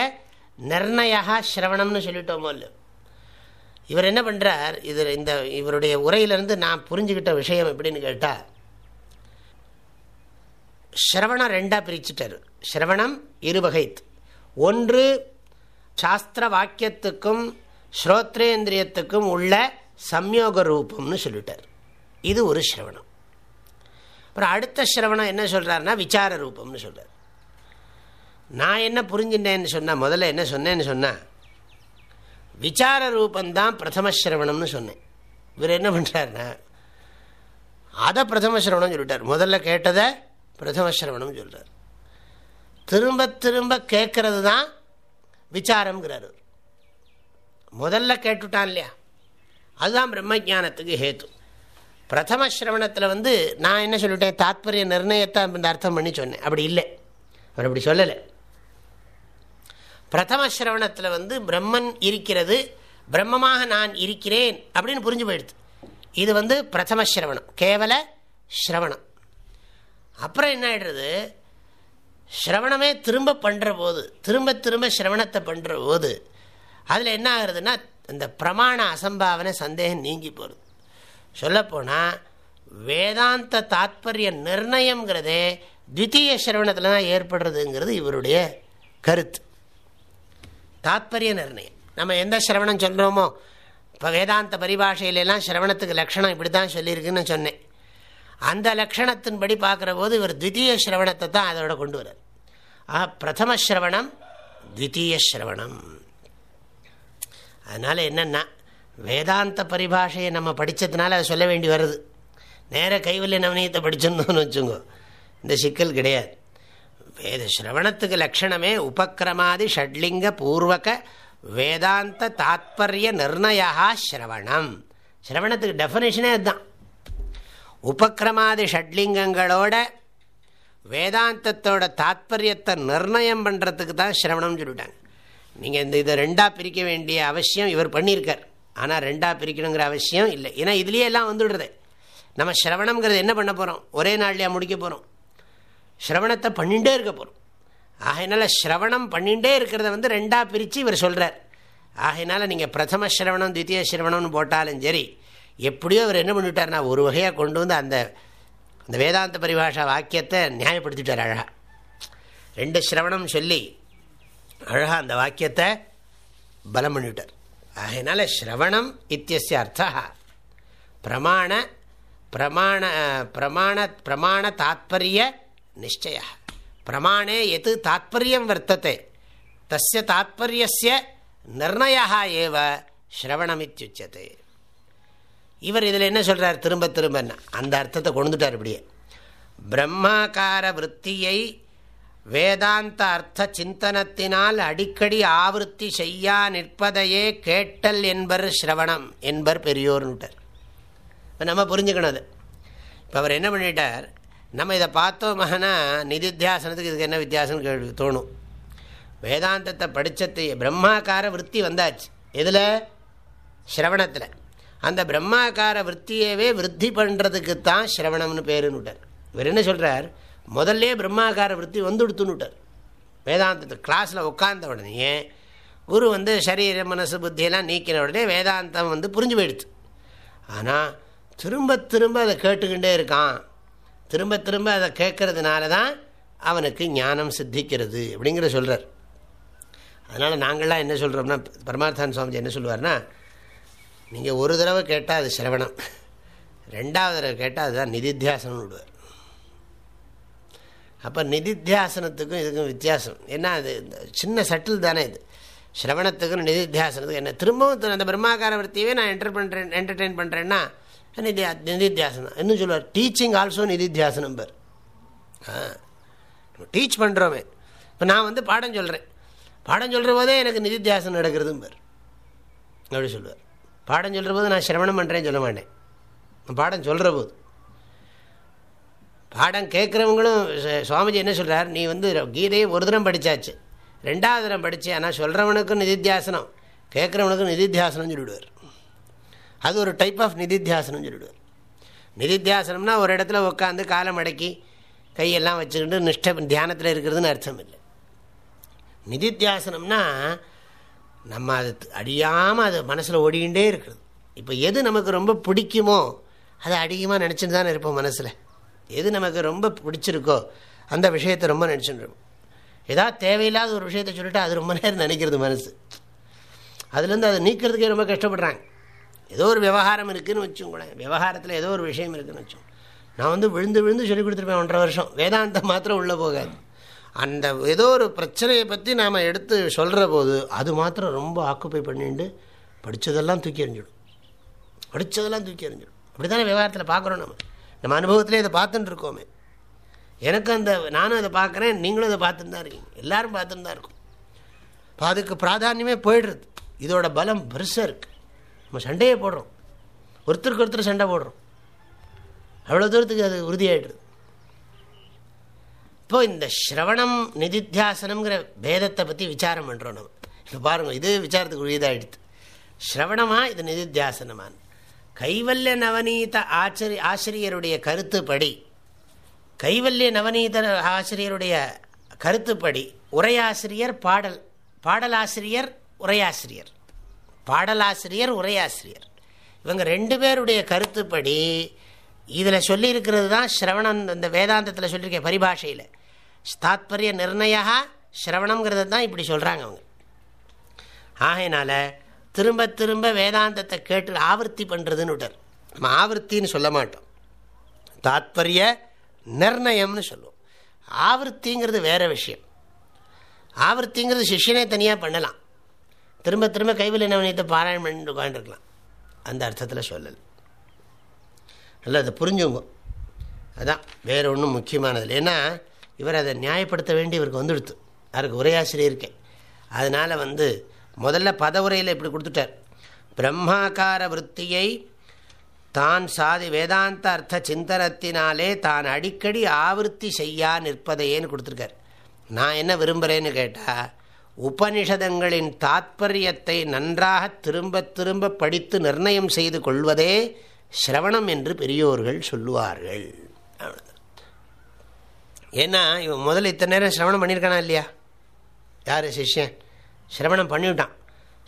நிர்ணயா ஸ்ரவணம்னு சொல்லிட்டோமோ இல்லை இவர் என்ன பண்ணுறார் இது இந்த இவருடைய உரையிலேருந்து நான் புரிஞ்சுக்கிட்ட விஷயம் எப்படின்னு கேட்டால் ஸ்ரவணம் ரெண்டாக பிரிச்சுட்டார். ஸ்ரவணம் இருவகைத். ஒன்று சாஸ்திர வாக்கியத்துக்கும் ஸ்ரோத்ரேந்திரியத்துக்கும் உள்ள சம்யோக ரூபம்னு சொல்லிட்டார். இது ஒரு ஸ்ரவணம் அப்புறம் அடுத்த ஸ்ரவணம் என்ன சொல்கிறாருன்னா விசார ரூபம்னு சொல்கிறார் நான் என்ன புரிஞ்சுட்டேன்னு சொன்னால் முதல்ல என்ன சொன்னேன்னு சொன்னால் விசார ரூபந்தான் பிரதம சிரவணம்னு சொன்னேன். இவர் என்ன பண்ணுறாருன்னா அதை பிரதம சிரவணம் சொல்லிட்டார். முதல்ல கேட்டதை பிரதம சிரவணம் சொல்கிறார் திரும்ப திரும்ப கேட்கறது தான் விசாரம்ங்கிறார் முதல்ல கேட்டுட்டான் இல்லையா? அதுதான் பிரம்ம ஜானத்துக்கு ஹேத்து. பிரதம சிரவணத்தில் வந்து நான் என்ன சொல்லிட்டேன்? தாத்பரிய நிர்ணயத்தை இந்த அர்த்தம் பண்ணி சொன்னேன். அப்படி இல்லை. அவர் அப்படி சொல்லலை. பிரதம சிரவணத்தில் வந்து பிரம்மன் இருக்கிறது பிரம்மமாக நான் இருக்கிறேன் அப்படின்னு புரிஞ்சு போயிடுது. இது வந்து பிரதம சிரவணம் கேவல ஸ்ரவணம் அப்புறம் என்ன ஆகிடுறது ஸ்ரவணமே திரும்ப பண்ணுற போது திரும்ப திரும்ப சிரவணத்தை பண்ணுற போது அதில் என்ன ஆகுறதுன்னா இந்த பிரமாண அசம்பாவனை சந்தேகம் நீங்கி போகிறது சொல்லப்போனால் வேதாந்த தாத்பரிய நிர்ணயங்கிறதே த்வித்தீய சிரவணத்தில் தான் ஏற்படுறதுங்கிறது இவருடைய கருத்து. தாத்பரிய நிர்ணயம். நம்ம எந்த சிரவணம் சொல்கிறோமோ இப்போ வேதாந்த பரிபாஷையிலெல்லாம் சிரவணத்துக்கு லக்ஷணம் இப்படி தான் சொல்லியிருக்குன்னு சொன்னேன். அந்த லக்ஷணத்தின்படி பார்க்குற போது இவர் த்வித்தீய சிரவணத்தை தான் அதோட கொண்டு வர்றார். ஆ பிரதம சிரவணம் த்வித்தீய சிரவணம். அதனால் என்னென்னா வேதாந்த பரிபாஷையை நம்ம படித்ததுனால அதை சொல்ல வேண்டி வருது. நேர கைவல்லிய நவனியத்தை படிச்சிருந்தோம்னு வச்சுங்கோ இந்த சிக்கல் கிடையாது. வேத சிரவணத்துக்கு லட்சணமே உபக்கிரமாதி ஷட்லிங்க பூர்வக வேதாந்த தாத்பரிய நிர்ணயா ஸ்ரவணம் சிரவணத்துக்கு டெஃபனேஷனே அதுதான் உபக்கிரமாதி ஷட்லிங்கங்களோட வேதாந்தத்தோட தாத்பரியத்தை நிர்ணயம் பண்ணுறதுக்கு தான் சிரவணம்னு சொல்லிவிட்டாங்க நீங்கள் இந்த இதை ரெண்டாக பிரிக்க வேண்டிய அவசியம் இவர் பண்ணியிருக்கார். ஆனால் ரெண்டாக பிரிக்கணுங்கிற அவசியம் இல்லை. ஏன்னா இதுலேயே எல்லாம் வந்துடுறது. நம்ம சிரவணங்கிறது என்ன பண்ண போகிறோம் ஒரே நாள்லையாக முடிக்க போகிறோம் ஸ்ரவணத்தை பண்ணிகிட்டே இருக்க போகிறோம் ஆகையினால ஸ்ரவணம் பண்ணிகிட்டே இருக்கிறத வந்து ரெண்டாக பிரித்து இவர் சொல்கிறார் ஆகையினால நீங்கள் பிரதம ஸ்ரவணம் தித்திய ஸ்ரவணம்னு போட்டாலும் சரி எப்படியோ அவர் என்ன பண்ணிவிட்டார்னா ஒரு வகையாக கொண்டு வந்து அந்த அந்த வேதாந்த பரிபாஷா வாக்கியத்தை நியாயப்படுத்திட்டார் அழகாக ரெண்டு ஸ்ரவணம் சொல்லி அழகாக அந்த வாக்கியத்தை பலம் பண்ணிவிட்டார் ஆகையினால ஸ்ரவணம் இத்தியசிய அர்த்தா. பிரமாண பிரமாண பிரமாண பிரமாண தாத்பரிய நிச்சய பிரமாணே எது தாத்பரியம் வர்த்தத்தை தஸ்ய தாத்பரியஸ்ய நிர்ணயா ஏவ ஸ்ரவணமித்யுச்சதே. இவர் இதில் என்ன சொல்கிறார் திரும்ப திரும்ப அந்த அர்த்தத்தை கொண்டுட்டார் இப்படியே. பிரம்மாக்கார விற்த்தியை வேதாந்த அர்த்த சிந்தனத்தினால் அடிக்கடி ஆவருத்தி செய்யா நிற்பதையே கேட்டல் என்பர் ஸ்ரவணம் என்பர் பெரியோர்னுட்டார் இப்போ நம்ம புரிஞ்சுக்கணும் அது. இப்போ அவர் என்ன பண்ணிட்டார்? நம்ம இதை பார்த்தோம்னா நிதித்தியாசனத்துக்கு இதுக்கு என்ன வித்தியாசம் கேள்வி தோணும். வேதாந்தத்தை படித்தது பிரம்மாக்கார விற்பி வந்தாச்சு. எதில்? ஸ்ரவணத்தில் அந்த பிரம்மாக்கார விற்த்தியவே விருத்தி பண்ணுறதுக்கு தான் ஸ்ரவணம்னு பேருன்னு இவர் என்ன சொல்கிறார் முதல்லே பிரம்மாக்கார விற்பி வந்து விடுத்துன்னுட்டார் வேதாந்தத்தை கிளாஸில் உட்கார்ந்த உடனே குரு வந்து சரீர மனசு புத்தியெல்லாம் நீக்கின உடனே வேதாந்தம் வந்து புரிஞ்சு போயிடுச்சு. ஆனால் திரும்ப திரும்ப அதை கேட்டுக்கிட்டே இருக்கான். திரும்ப திரும்ப அதை கேட்கறதுனால தான் அவனுக்கு ஞானம் சித்திக்கிறது அப்படிங்கிற சொல்கிறார் அதனால் நாங்கள்லாம் என்ன சொல்கிறோம்னா பரமார்த்தான் சுவாமிஜி என்ன சொல்லுவார்னா நீங்கள் ஒரு தடவை கேட்டால் அது சிரவணம். ரெண்டாவது தடவை கேட்டால் அதுதான் நிதித்தியாசனம் விடுவார். அப்போ நிதித்தியாசனத்துக்கும் இதுக்கும் வித்தியாசம். ஏன்னா அது சின்ன சட்டில் தானே இது. சிரவணத்துக்கும் நிதித்தியாசனத்துக்கும் என்ன? திரும்பவும் அந்த பிரம்மாக்கார வர்த்தியவே நான் என்டர் பண்ணுறேன் என்டர்டெயின் பண்ணுறேன்னா நிதியா நிதித்தியாசனம். இன்னும் சொல்லுவார் டீச்சிங் ஆல்சோ நிதித்தியாசனம் பேர். டீச் பண்ணுறோமே இப்போ நான் வந்து பாடம் சொல்கிறேன் பாடம் சொல்கிற போதே எனக்கு நிதித்தியாசனம் நடக்கிறதும் பேர். அப்படி சொல்லுவார் பாடம் சொல்கிற போது நான் சிரவணம் பண்ணுறேன்னு சொல்ல மாட்டேன். பாடம் சொல்கிற போது. பாடம் கேட்குறவங்களும் சுவாமிஜி என்ன சொல்கிறார் நீ வந்து கீதையை ஒரு தினம் படித்தாச்சு ரெண்டாவது தரம் படித்து ஆனால் சொல்கிறவனுக்கும் நிதித்தியாசனம் கேட்குறவனுக்கும் நிதித்தியாசனம்னு சொல்லிவிடுவார் அது ஒரு டைப் ஆஃப் நிதித்தியாசனம் சொல்லிவிடுவார் நிதித்தியாசனம்னா ஒரு இடத்துல உட்காந்து காலம் அடக்கி கையெல்லாம் வச்சுக்கிட்டு நிஷ்ட தியானத்தில் இருக்கிறதுன்னு அர்த்தம் இல்லை. நிதித்தியாசனம்னா நம்ம அது அடியாமல் அது மனசில் ஓடிக்கிட்டே இருக்கிறது. இப்போ எது நமக்கு ரொம்ப பிடிக்குமோ அதை அதிகமாக நினச்சிட்டு தானே இருப்போம் மனசில். எது நமக்கு ரொம்ப பிடிச்சிருக்கோ அந்த விஷயத்தை ரொம்ப நினச்சிட்டு ஏதாவது தேவையில்லாத ஒரு விஷயத்த சொல்லிட்டு அது ரொம்ப நேரம் நினைக்கிறது மனசு. அதுலேருந்து அதை நீக்கிறதுக்கே ரொம்ப கஷ்டப்படுறாங்க. ஏதோ ஒரு விவகாரம் இருக்குதுன்னு வச்சுங்களேன் விவகாரத்தில் ஏதோ ஒரு விஷயம் இருக்குதுன்னு வச்சோம் நான் வந்து விழுந்து விழுந்து சொல்லி கொடுத்துருப்பேன் ஒன்றரை வருஷம். வேதாந்தம் மாத்திரம் உள்ளே போகாது. அந்த ஏதோ ஒரு பிரச்சனையை பற்றி நாம் எடுத்து சொல்கிற போது அது மாத்திரம் ரொம்ப ஆக்குப்பை பண்ணிட்டு படித்ததெல்லாம் தூக்கி எறிஞ்சிடும். படித்ததெல்லாம் தூக்கி எறிஞ்சிடும். அப்படி தானே விவகாரத்தில் பார்க்குறோம் நம்ம. நம்ம அனுபவத்திலே இதை பார்த்துட்டு இருக்கோமே. எனக்கு அந்த நானும் அதை பார்க்குறேன் நீங்களும் அதை பார்த்துட்டு தான் இருக்கீங்க. எல்லோரும் பார்த்துட்டு தான் இருக்கும். இப்போ அதுக்கு பிராதானியமே போயிடுறது. இதோட பலம் பெருசாக இருக்குது நம்ம சண்டையே போடுறோம். ஒருத்தருக்கு ஒருத்தர் சண்டை போடுறோம். அவ்வளோ தூரத்துக்கு அது உறுதியாகிடுது இப்போ இந்த ஸ்ரவணம் நிதித்தியாசனம்ங்கிற பேதத்தை பற்றி விசாரம் பண்ணுறோம் நம்ம. இப்போ பாருங்கள் இது விசாரத்துக்கு உரியதாகிடுது ஸ்ரவணமா இது நிதித்தியாசனமான கைவல்ய நவநீத ஆச்சரி ஆசிரியருடைய கருத்துப்படி கைவல்ய நவநீத ஆசிரியருடைய கருத்துப்படி உரையாசிரியர் பாடல் பாடலாசிரியர் உரையாசிரியர். பாடலாசிரியர் உரையாசிரியர். இவங்க ரெண்டு பேருடைய கருத்துப்படி இதில் சொல்லியிருக்கிறது தான் ஸ்ரவணம் இந்த வேதாந்தத்தில் சொல்லியிருக்கேன் பரிபாஷையில். தாத்பரிய நிர்ணயா ஸ்ரவணங்கிறது தான் இப்படி சொல்கிறாங்க அவங்க. ஆகையினால திரும்ப திரும்ப வேதாந்தத்தை கேட்டு ஆவர்த்தி பண்ணுறதுன்னு விட்டார். நம்ம ஆவர்த்தின்னு சொல்ல மாட்டோம். தாத்பரிய நிர்ணயம்னு சொல்லுவோம். ஆவர்த்திங்கிறது வேறு விஷயம். ஆவர்த்திங்கிறது சிஷியனே தனியாக பண்ணலாம். திரும்ப திரும்ப கைவில் நவனியத்தை பாராயணம் பண்ணிட்டு உட்காந்துருக்கலாம் அந்த அர்த்தத்தில் சொல்லலை. நல்லா அதை புரிஞ்சுங்க அதான் வேறு ஒன்றும் முக்கியமானது ஏன்னா இவர் அதை நியாயப்படுத்த வேண்டி இவருக்கு வந்துடுத்து. அவருக்கு உரையாசிரியர் அதனால் வந்து முதல்ல பதவுரையில் இப்படி கொடுத்துட்டார். பிரம்மாக்கார விற்த்தியை தான் சாதி வேதாந்த அர்த்த சிந்தனத்தினாலே தான் அடிக்கடி ஆவருத்தி செய்யா நிற்பதையேன்னு கொடுத்துருக்கார். நான் என்ன விரும்புகிறேன்னு கேட்டால் உபனிஷதங்களின் தாத்பரியத்தை நன்றாக திரும்ப திரும்ப படித்து நிர்ணயம் செய்து கொள்வதே சிரவணம் என்று பெரியோர்கள் சொல்லுவார்கள். ஏன்னா இவன் முதல்ல இத்தனை நேரம் சிரவணம் பண்ணியிருக்கானா இல்லையா? யார் சிஷ்யன்? சிரவணம் பண்ணிவிட்டான்.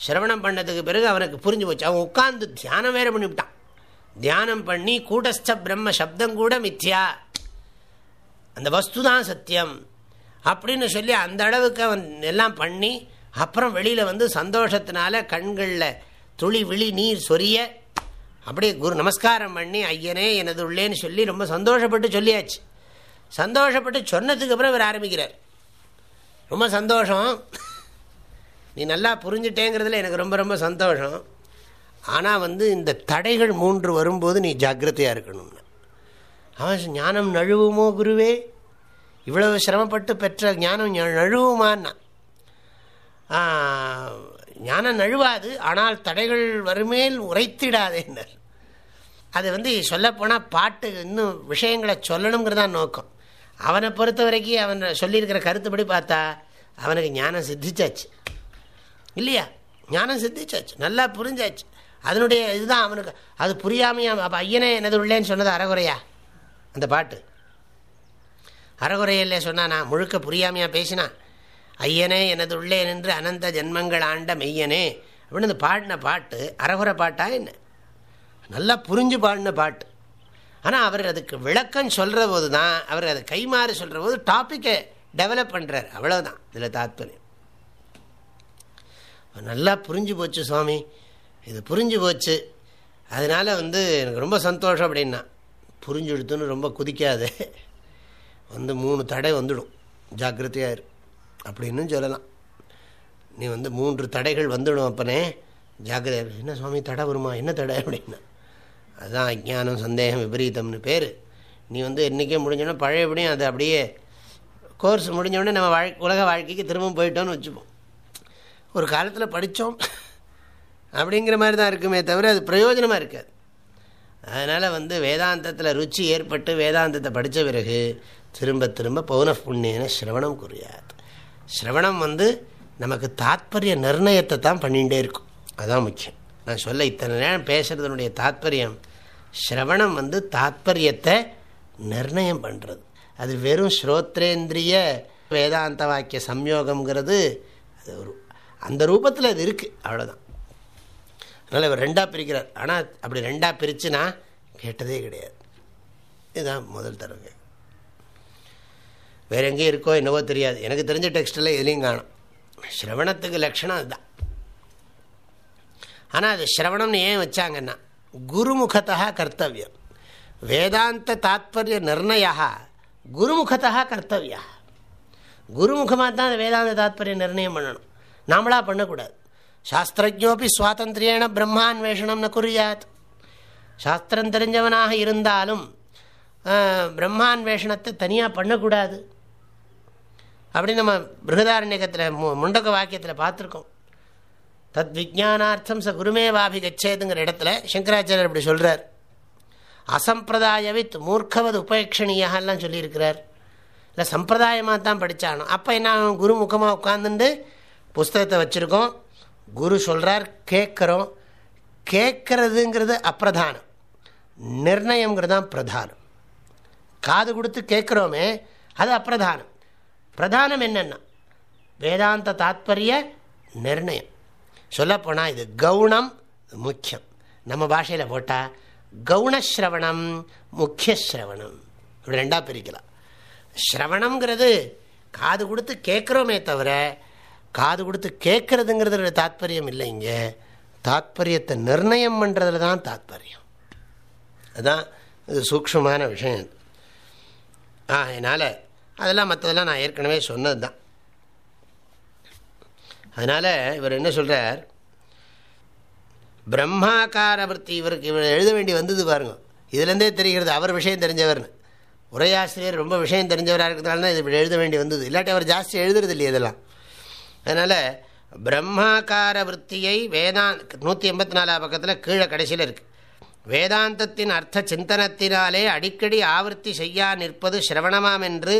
சிரவணம் பண்ணதுக்கு பிறகு அவனுக்கு புரிஞ்சு போச்சு. அவன் உட்காந்து தியானம் வேற பண்ணிவிட்டான். தியானம் பண்ணி கூட்டஸ்த பிரம்ம சப்தம் கூட மித்யா. அந்த வஸ்து தான் சத்தியம். அப்படின்னு சொல்லி அந்த அளவுக்கு அவன் எல்லாம் பண்ணி அப்புறம் வெளியில் வந்து சந்தோஷத்தினால கண்களில் துளி விழி நீர் சொரிய அப்படியே குரு நமஸ்காரம் பண்ணி ஐயனே எனது உள்ளேன்னு சொல்லி ரொம்ப சந்தோஷப்பட்டு சொல்லியாச்சு. சந்தோஷப்பட்டு சொன்னதுக்கு அப்புறம் இவர் ஆரம்பிக்கிறார். ரொம்ப சந்தோஷம். நீ நல்லா புரிஞ்சுட்டேங்கிறதுல எனக்கு ரொம்ப ரொம்ப சந்தோஷம். ஆனால் வந்து இந்த தடைகள் மூன்று வரும்போது நீ ஜாக்கிரதையாக இருக்கணும்னு. அவன் ஞானம் நழுவுமோ குருவே? இவ்வளவு சிரமப்பட்டு பெற்ற ஞானம் நழுவுமான்னா ஞானம் நழுவாது ஆனால் தடைகள் வருமேல் உரைத்திடாதேன்னர் அது வந்து சொல்லப்போனால் பாட்டு இன்னும் விஷயங்களை சொல்லணுங்கிறதான் நோக்கம். அவனை பொறுத்த வரைக்கும் அவன் சொல்லியிருக்கிற கருத்துப்படி பார்த்தா அவனுக்கு ஞானம் சித்திச்சாச்சு. இல்லையா? ஞானம் சித்திச்சாச்சு. நல்லா புரிஞ்சாச்சு. அதனுடைய இதுதான் அவனுக்கு. அது புரியாமையா அப்போ ஐயனே என்னது உள்ளேன்னு சொன்னது அறகுறையா? அந்த பாட்டு. அறகுறையில் சொன்னா முழுக்க புரியாமையா பேசினா? ஐயனே எனது உள்ளே நின்று அனந்த ஜென்மங்கள் ஆண்ட மெய்யனே அப்படின்னு அந்த பாடின பாட்டு அறகுறை பாட்டா என்ன? நல்லா புரிஞ்சு பாடின பாட்டு. ஆனால் அவர் அதுக்கு விளக்கம் சொல்கிற போது தான் அவர் அதை கைமாறு சொல்கிற போது டாப்பிக்கை டெவலப் பண்ணுறார் அவ்வளோதான் இதில் தாத்பரியம். நல்லா புரிஞ்சு போச்சு சுவாமி. இது புரிஞ்சு போச்சு. அதனால் வந்து எனக்கு ரொம்ப சந்தோஷம் அப்படின்னா புரிஞ்சு எடுத்துன்னு ரொம்ப குதிக்காது. வந்து மூணு தடை வந்துடும். ஜாக்கிரதையாக இரு அப்படின்னு சொல்லலாம். நீ வந்து மூன்று தடைகள் வந்துடும் அப்பனே ஜாக்கிரதையாக என்ன சுவாமி தடை வருமா? என்ன தடை அப்படின்னா அதுதான் அஜானம் சந்தேகம் விபரீதம்னு பேர். நீ வந்து என்றைக்கே முடிஞ்சோன்னா பழையபடியும் அது அப்படியே கோர்ஸ் முடிஞ்சோடனே நம்ம வாழ் உலக வாழ்க்கைக்கு திரும்பவும் போயிட்டோன்னு வச்சுப்போம். ஒரு காலத்தில் படித்தோம் அப்படிங்கிற மாதிரி தான் இருக்குமே தவிர அது பிரயோஜனமாக இருக்காது. அதனால் வந்து வேதாந்தத்தில் ருச்சி ஏற்பட்டு வேதாந்தத்தை படித்த பிறகு திரும்ப திரும்ப பௌன புண்ணியன சிரவணம் குறியாது சிரவணம் வந்து நமக்கு தாத்பரிய நிர்ணயத்தை தான் பண்ணிகிட்டே இருக்கும். அதுதான் முக்கியம். நான் சொல்ல இத்தனை நேரம் பேசுகிறதுனுடைய தாத்பரியம் சிரவணம் வந்து தாத்பரியத்தை நிர்ணயம் பண்ணுறது அது வெறும் ஸ்ரோத்ரேந்திரிய வேதாந்த வாக்கிய சம்யோகங்கிறது அது ஒரு அந்த ரூபத்தில் அது இருக்குது அவ்வளோதான் அதனால் இவர் ரெண்டாக பிரிக்கிறார். ஆனால் அப்படி ரெண்டாக பிரிச்சுன்னா கேட்டதே கிடையாது. இதுதான் முதல் தடவை. வேறு எங்கேயும் இருக்கோ என்னவோ தெரியாது. எனக்கு தெரிஞ்ச டெக்ஸ்டில் எதுலேயும் காணும். ஸ்ரவணத்துக்கு லட்சணம் அதுதான். ஆனால் அது ஸ்ரவணம்னு ஏன் வச்சாங்கன்னா குருமுகத்தா கர்த்தவியம். வேதாந்த தாத்பரிய நிர்ணயா குருமுகத்தா கர்த்தவியா. குருமுகமாக தான் அந்த வேதாந்த தாத்பரிய நிர்ணயம் பண்ணணும். நாமளாக பண்ணக்கூடாது. சாஸ்திரஜோப்பி சுவாதந்திரியேன பிரம்மான்வேஷணம்னு குறியாத். சாஸ்திரம் தெரிஞ்சவனாக இருந்தாலும் பிரம்மான்வேஷணத்தை தனியாக பண்ணக்கூடாது. அப்படி நம்ம பிருகதாரண்யகத்தில் முண்டக வாக்கியத்தில் பார்த்துருக்கோம். தத் விஜானார்த்தம் ச குருமேவாபி கச்சேதுங்கிற இடத்துல சங்கராச்சாரியர் அப்படி சொல்கிறார் அசம்பிரதாயவித் மூர்க்கவது உபேட்சணியாகலாம் சொல்லியிருக்கிறார். இல்லை சம்பிரதாயமாக தான் படித்தானோ அப்போ என்ன குரு முகமாக உட்காந்துட்டு புஸ்தகத்தை வச்சுருக்கோம். குரு சொல்கிறார் கேட்குறோம். கேட்குறதுங்கிறது அப்பிரதானம். நிர்ணயங்கிறது தான் பிரதானம். காது கொடுத்து கேட்குறோமே அது அப்பிரதானம். பிரதானம் என்னென்னா வேதாந்த தாத்பரிய நிர்ணயம். சொல்லப்போனால் இது கவுணம் முக்கியம். நம்ம பாஷையில் போட்டால் கவுனஸ்ரவணம் முக்கியஸ்ரவணம். இப்படி ரெண்டாக பிரிக்கலாம். ஸ்ரவணம்ங்கிறது காது கொடுத்து கேட்குறோமே தவிர காது கொடுத்து கேட்குறதுங்கிறது தாத்பரியம் இல்லைங்க தாத்பரியத்தை நிர்ணயம் பண்ணுறதுல தான் தாத்பரியம். அதுதான் இது சூக்ஷமான விஷயம். ஆ என்னால் அதெல்லாம் மற்றதெல்லாம் நான் ஏற்கனவே சொன்னது தான் அதனால் இவர் என்ன சொல்கிறார் பிரம்மாக்கார விற்பி இவருக்கு இவர் எழுத வேண்டி வந்தது பாருங்க. இதுலேருந்தே தெரிகிறது அவர் விஷயம் தெரிஞ்சவர்னு. உரையாசிரியர் ரொம்ப விஷயம் தெரிஞ்சவராக இருக்கிறதுனால தான் இது இப்படி எழுத வேண்டி வந்தது. இல்லாட்டி அவர் ஜாஸ்தி எழுதுறது இல்லையா இதெல்லாம். அதனால் பிரம்மாக்கார விற்த்தியை வேதா நூற்றி எண்பத்தி நாலாம் பக்கத்தில் கீழே கடைசியில் இருக்குது வேதாந்தத்தின் அர்த்த சிந்தனத்தினாலே அடிக்கடி ஆவர்த்தி செய்யா நிற்பது சிரவணமாம் என்று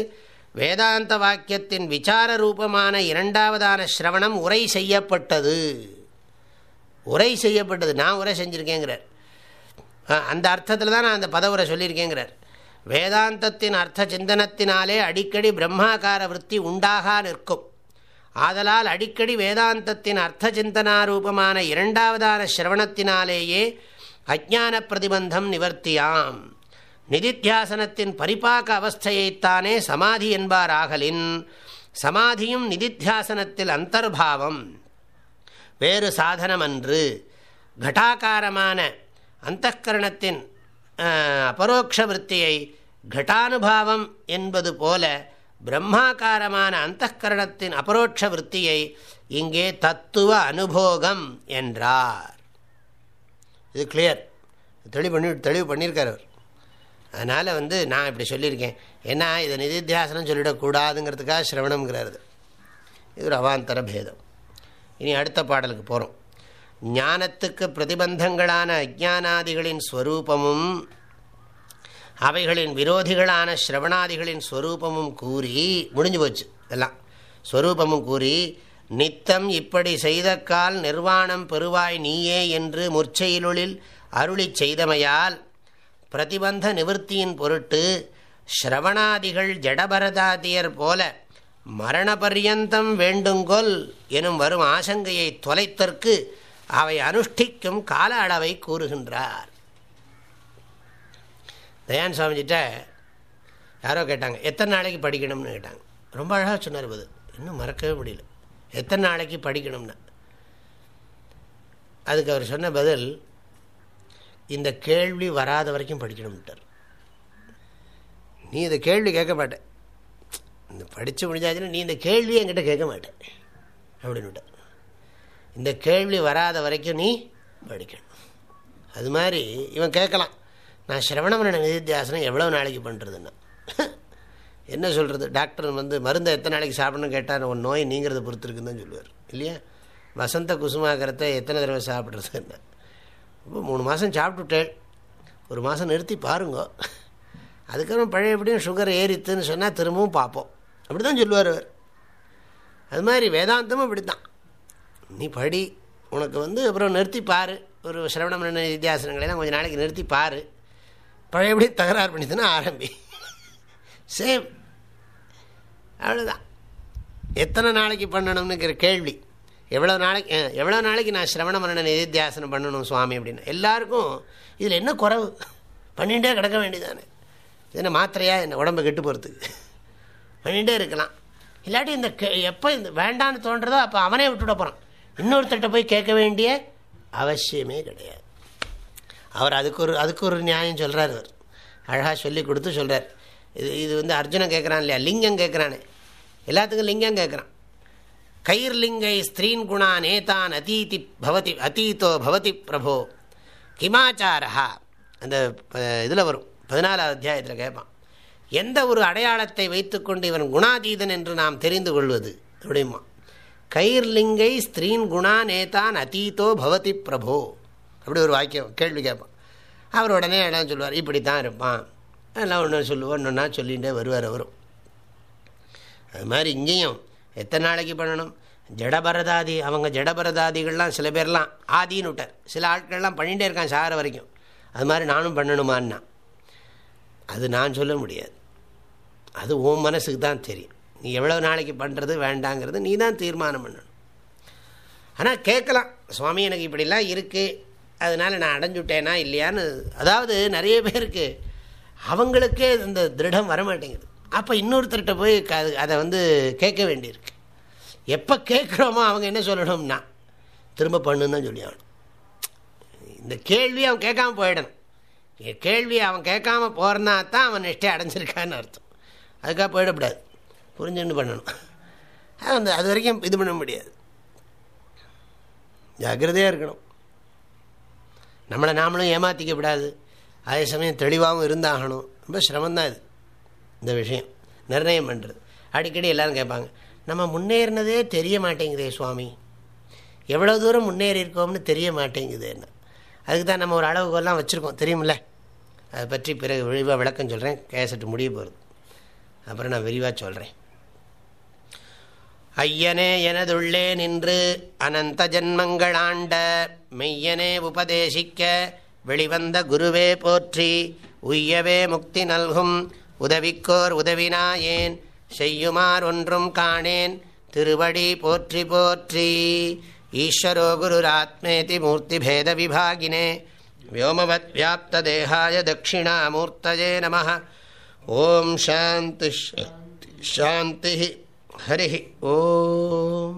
வேதாந்த வாக்கியத்தின் விசார ரூபமான இரண்டாவதான சிரவணம் உரை செய்யப்பட்டது. உரை செய்யப்பட்டது. நான் உரை செஞ்சுருக்கேங்கிறார். அந்த அர்த்தத்தில் தான் நான் அந்த பதவுரை சொல்லியிருக்கேங்கிறார். வேதாந்தத்தின் அர்த்த சிந்தனத்தினாலே அடிக்கடி பிரம்மாக்கார விற்பி உண்டாகா நிற்கும். ஆதலால் அடிக்கடி வேதாந்தத்தின் அர்த்த சிந்தனாரூபமான இரண்டாவதான சிரவணத்தினாலேயே அஜான பிரதிபந்தம் நிவர்த்தியாம். நிதித்தியாசனத்தின் பரிபாக அவஸ்தையைத்தானே சமாதி என்பார் ஆகலின் சமாதியும் நிதித்தியாசனத்தில் அந்தர்பாவம். வேறு சாதனமன்று கட்டாகாரமான அந்தகரணத்தின் அபரோக்ஷ விற்த்தியை கட்டானுபாவம் என்பது போல பிரம்மாகாரமான அந்தகரணத்தின் அபரோட்ச விற்த்தியை இங்கே தத்துவ அனுபோகம் என்றார். இது கிளியர் தெளிவு பண்ணி தெளிவு பண்ணியிருக்கார் அவர். அதனால் வந்து நான் இப்படி சொல்லியிருக்கேன். ஏன்னா இதை நிதித்தியாசனம் சொல்லிடக்கூடாதுங்கிறதுக்காக சிரவணம்ங்கிறது இது ஒரு அவாந்தர பேதம். இனி அடுத்த பாடலுக்கு போகிறோம் ஞானத்துக்கு பிரதிபந்தங்களான அஜானாதிகளின் ஸ்வரூபமும் அவைகளின் விரோதிகளான ஸ்ரவணாதிகளின் ஸ்வரூபமும் கூறி முடிஞ்சு போச்சு இதெல்லாம். ஸ்வரூபமும் கூறி நித்தம் இப்படி செய்த கால் நிர்வாணம் பெறுவாய் நீயே என்று முற்செயலுளில் அருளி செய்தமையால் பிரதிபந்த நிவர்த்தியின் பொருட்டு ஸ்ரவணாதிகள் ஜடபரதாதியர் போல மரண பர்யந்தம் வேண்டுங்கொல் எனும் வரும் ஆசங்கையை தொலைத்தற்கு அவை அனுஷ்டிக்கும் கால அளவை கூறுகின்றார். தயான் சுவாமிஜிட்ட யாரோ கேட்டாங்க எத்தனை நாளைக்கு படிக்கணும்னு கேட்டாங்க. ரொம்ப அழகாக சொன்னார் அது இன்னும் மறக்கவே முடியல. எத்தனை நாளைக்கு படிக்கணும்னு? அதுக்கு அவர் சொன்ன பதில் இந்த கேள்வி வராத வரைக்கும் படிக்கணும்ட்டார் நீ இந்த கேள்வி கேட்க மாட்டேன் இந்த படித்து முடிஞ்சாச்சுன்னா நீ இந்த கேள்வியை என்கிட்ட கேட்க மாட்டேன் அப்படின்னு இந்த கேள்வி வராத வரைக்கும் நீ படிக்கணும். அது மாதிரி இவன் கேட்கலாம். நான் சிரவணமரண நிதித்தியாசனம் எவ்வளோ நாளைக்கு பண்ணுறதுன்னா என்ன சொல்கிறது டாக்டர் வந்து மருந்தை எத்தனை நாளைக்கு சாப்பிடணும்னு கேட்டால் உன் நோய் நீங்கிறத பொறுத்திருக்குன்னு தான் சொல்லுவார். இல்லையா? வசந்த குசுமாகரத்தை எத்தனை தடவை சாப்பிட்றது என்ன இப்போ மூணு மாதம் சாப்பிட்டுட்டேன். ஒரு மாதம் நிறுத்தி பாருங்க. அதுக்கப்புறம் பழைய எப்படியும் சுகர் ஏறித்துன்னு சொன்னால் திரும்பவும் பார்ப்போம். அப்படி தான் சொல்லுவார் அவர். அது மாதிரி வேதாந்தமும் இப்படி தான் நீ படி உனக்கு வந்து அப்புறம் நிறுத்தி பாரு. ஒரு சிரவணம் வித்தியாசனங்களெல்லாம் கொஞ்சம் நாளைக்கு நிறுத்தி பாரு. பழையபடி தகராறு பண்ணிதுன்னா ஆரம்பி. சேம் அவ்வளோதான் எத்தனை நாளைக்கு பண்ணணும்னுங்கிற கேள்வி. எவ்வளோ நாளைக்கு எவ்வளோ நாளைக்கு நான் சிரவண மரண நிதித்தியாசனம் பண்ணணும் சுவாமி அப்படின்னு? எல்லாருக்கும் இதில் என்ன குறவு? பண்ணிகிட்டே கிடக்க வேண்டியதானே இது என்ன மாத்திரையாக என்ன உடம்பை கெட்டு போகிறதுக்கு பண்ணிகிட்டே இருக்கலாம். இல்லாட்டி இந்த எப்போ இந்த வேண்டான்னு தோன்றதோ அப்போ அவனே விட்டுவிட போகிறான் இன்னொருத்தட்ட போய் கேட்க வேண்டிய அவசியமே கிடையாது. அவர் அதுக்கு ஒரு அதுக்கு ஒரு நியாயம் சொல்கிறார் அவர். அழகாக சொல்லி கொடுத்து சொல்கிறார் இது இது வந்து அர்ஜுனன் கேட்குறான் இல்லையா? லிங்கம் கேட்குறானே எல்லாத்துக்கும் லிங்கம் கேட்குறான் கைர்லிங்கை ஸ்திரீன் குணா நேதான் அதீதி பவதி அதீத்தோ பவதி பிரபோ. கிமாச்சாரா அந்த இதில் வரும். பதினாலாவது அத்தியாயத்தில் கேட்பான் எந்த ஒரு அடையாளத்தை வைத்துக்கொண்டு இவன் குணாதீதன் என்று நாம் தெரிந்து கொள்வது? அப்படிமா கைர்லிங்கை ஸ்திரீன் குணா நேதான் அதீத்தோ பவதி பிரபோ. அப்படி ஒரு வாக்கியம் கேள்வி கேட்பான் அவர் உடனே இடம் சொல்லுவார்? இப்படி தான் இருப்பான். எல்லாம் ஒன்று சொல்லுவோம் ஒன்றுன்னா சொல்லிகிட்டே வருவார் அவரும். அது மாதிரி இங்கேயும் எத்தனை நாளைக்கு பண்ணணும்? ஜடபரதாதி அவங்க ஜடபரதாதிகள்லாம் சில பேர்லாம் ஆதின்னு விட்டார். சில ஆட்கள்லாம் பண்ணிகிட்டே இருக்கான் சாகிற வரைக்கும். அது மாதிரி நானும் பண்ணணுமான்னா அது நான் சொல்ல முடியாது. அது உன் மனசுக்கு தான் தெரியும். நீ எவ்வளோ நாளைக்கு பண்ணுறது வேண்டாங்கிறது நீ தான் தீர்மானம் பண்ணணும். ஆனால் கேட்கலாம். சுவாமி எனக்கு இப்படிலாம் இருக்குது அதனால் நான் அடைஞ்சுட்டேனா இல்லையான்னு அதாவது நிறைய பேருக்கு அவங்களுக்கே இந்த திருடம் வரமாட்டேங்குது. அப்போ இன்னொருத்தர்கிட்ட போய் அதை வந்து கேட்க வேண்டியிருக்கு. எப்போ கேட்குறோமோ அவங்க என்ன சொல்லணும்னா திரும்ப பண்ணுன்னு தான் சொல்லி ஆகணும் இந்த கேள்வி அவன் கேட்காம போயிடணும். கேள்வி அவன் கேட்காம போகிறனா தான் அவன் நெஷ்டே அடைஞ்சிருக்கான்னு அர்த்தம். அதுக்காக போயிடக்கூடாது. புரிஞ்சுன்னு பண்ணணும். அந்த அது வரைக்கும் இது பண்ண முடியாது. ஜாக்கிரதையாக இருக்கணும். நம்மளை நாமளும் ஏமாற்றிக்க விடாது அதே சமயம் தெளிவாகவும் இருந்தாகணும். ரொம்ப சிரமந்தான் இது. இந்த விஷயம். நிர்ணயம் பண்ணுறது அடிக்கடி எல்லோரும் கேட்பாங்க நம்ம முன்னேறினதே தெரிய மாட்டேங்குதே சுவாமி. எவ்வளோ தூரம் முன்னேறி இருக்கோம்னு தெரிய மாட்டேங்குது. என்ன அதுக்கு தான் நம்ம ஒரு அளவுகோலாம் வச்சுருக்கோம். தெரியுமில்ல? அதை பற்றி பிறகு விரிவாக விளக்கம் சொல்கிறேன் கேசட்டு முடிய போகிறது அப்புறம் நான் விரிவாக சொல்கிறேன் ஐயனே எனதுள்ளே நின்று அனந்த ஜன்மங்களாண்ட மெய்யனே உபதேசிக்க வெளிவந்த குருவே போற்றி உய்யவே முக்தி நல்கும் உதவிக்கோர் உதவினாயேன் செய்யுமார் ஒன்றும் காணேன் திருவடி போற்றி போற்றி ஈஸ்வரோ குருராத்மேதி மூர்த்திபேத விபாகினே व्योमवत् व्याप्तदेहाय दक्षिणामूर्तये नमः ॐ शान्तिः शान्तिः हरिः ॐ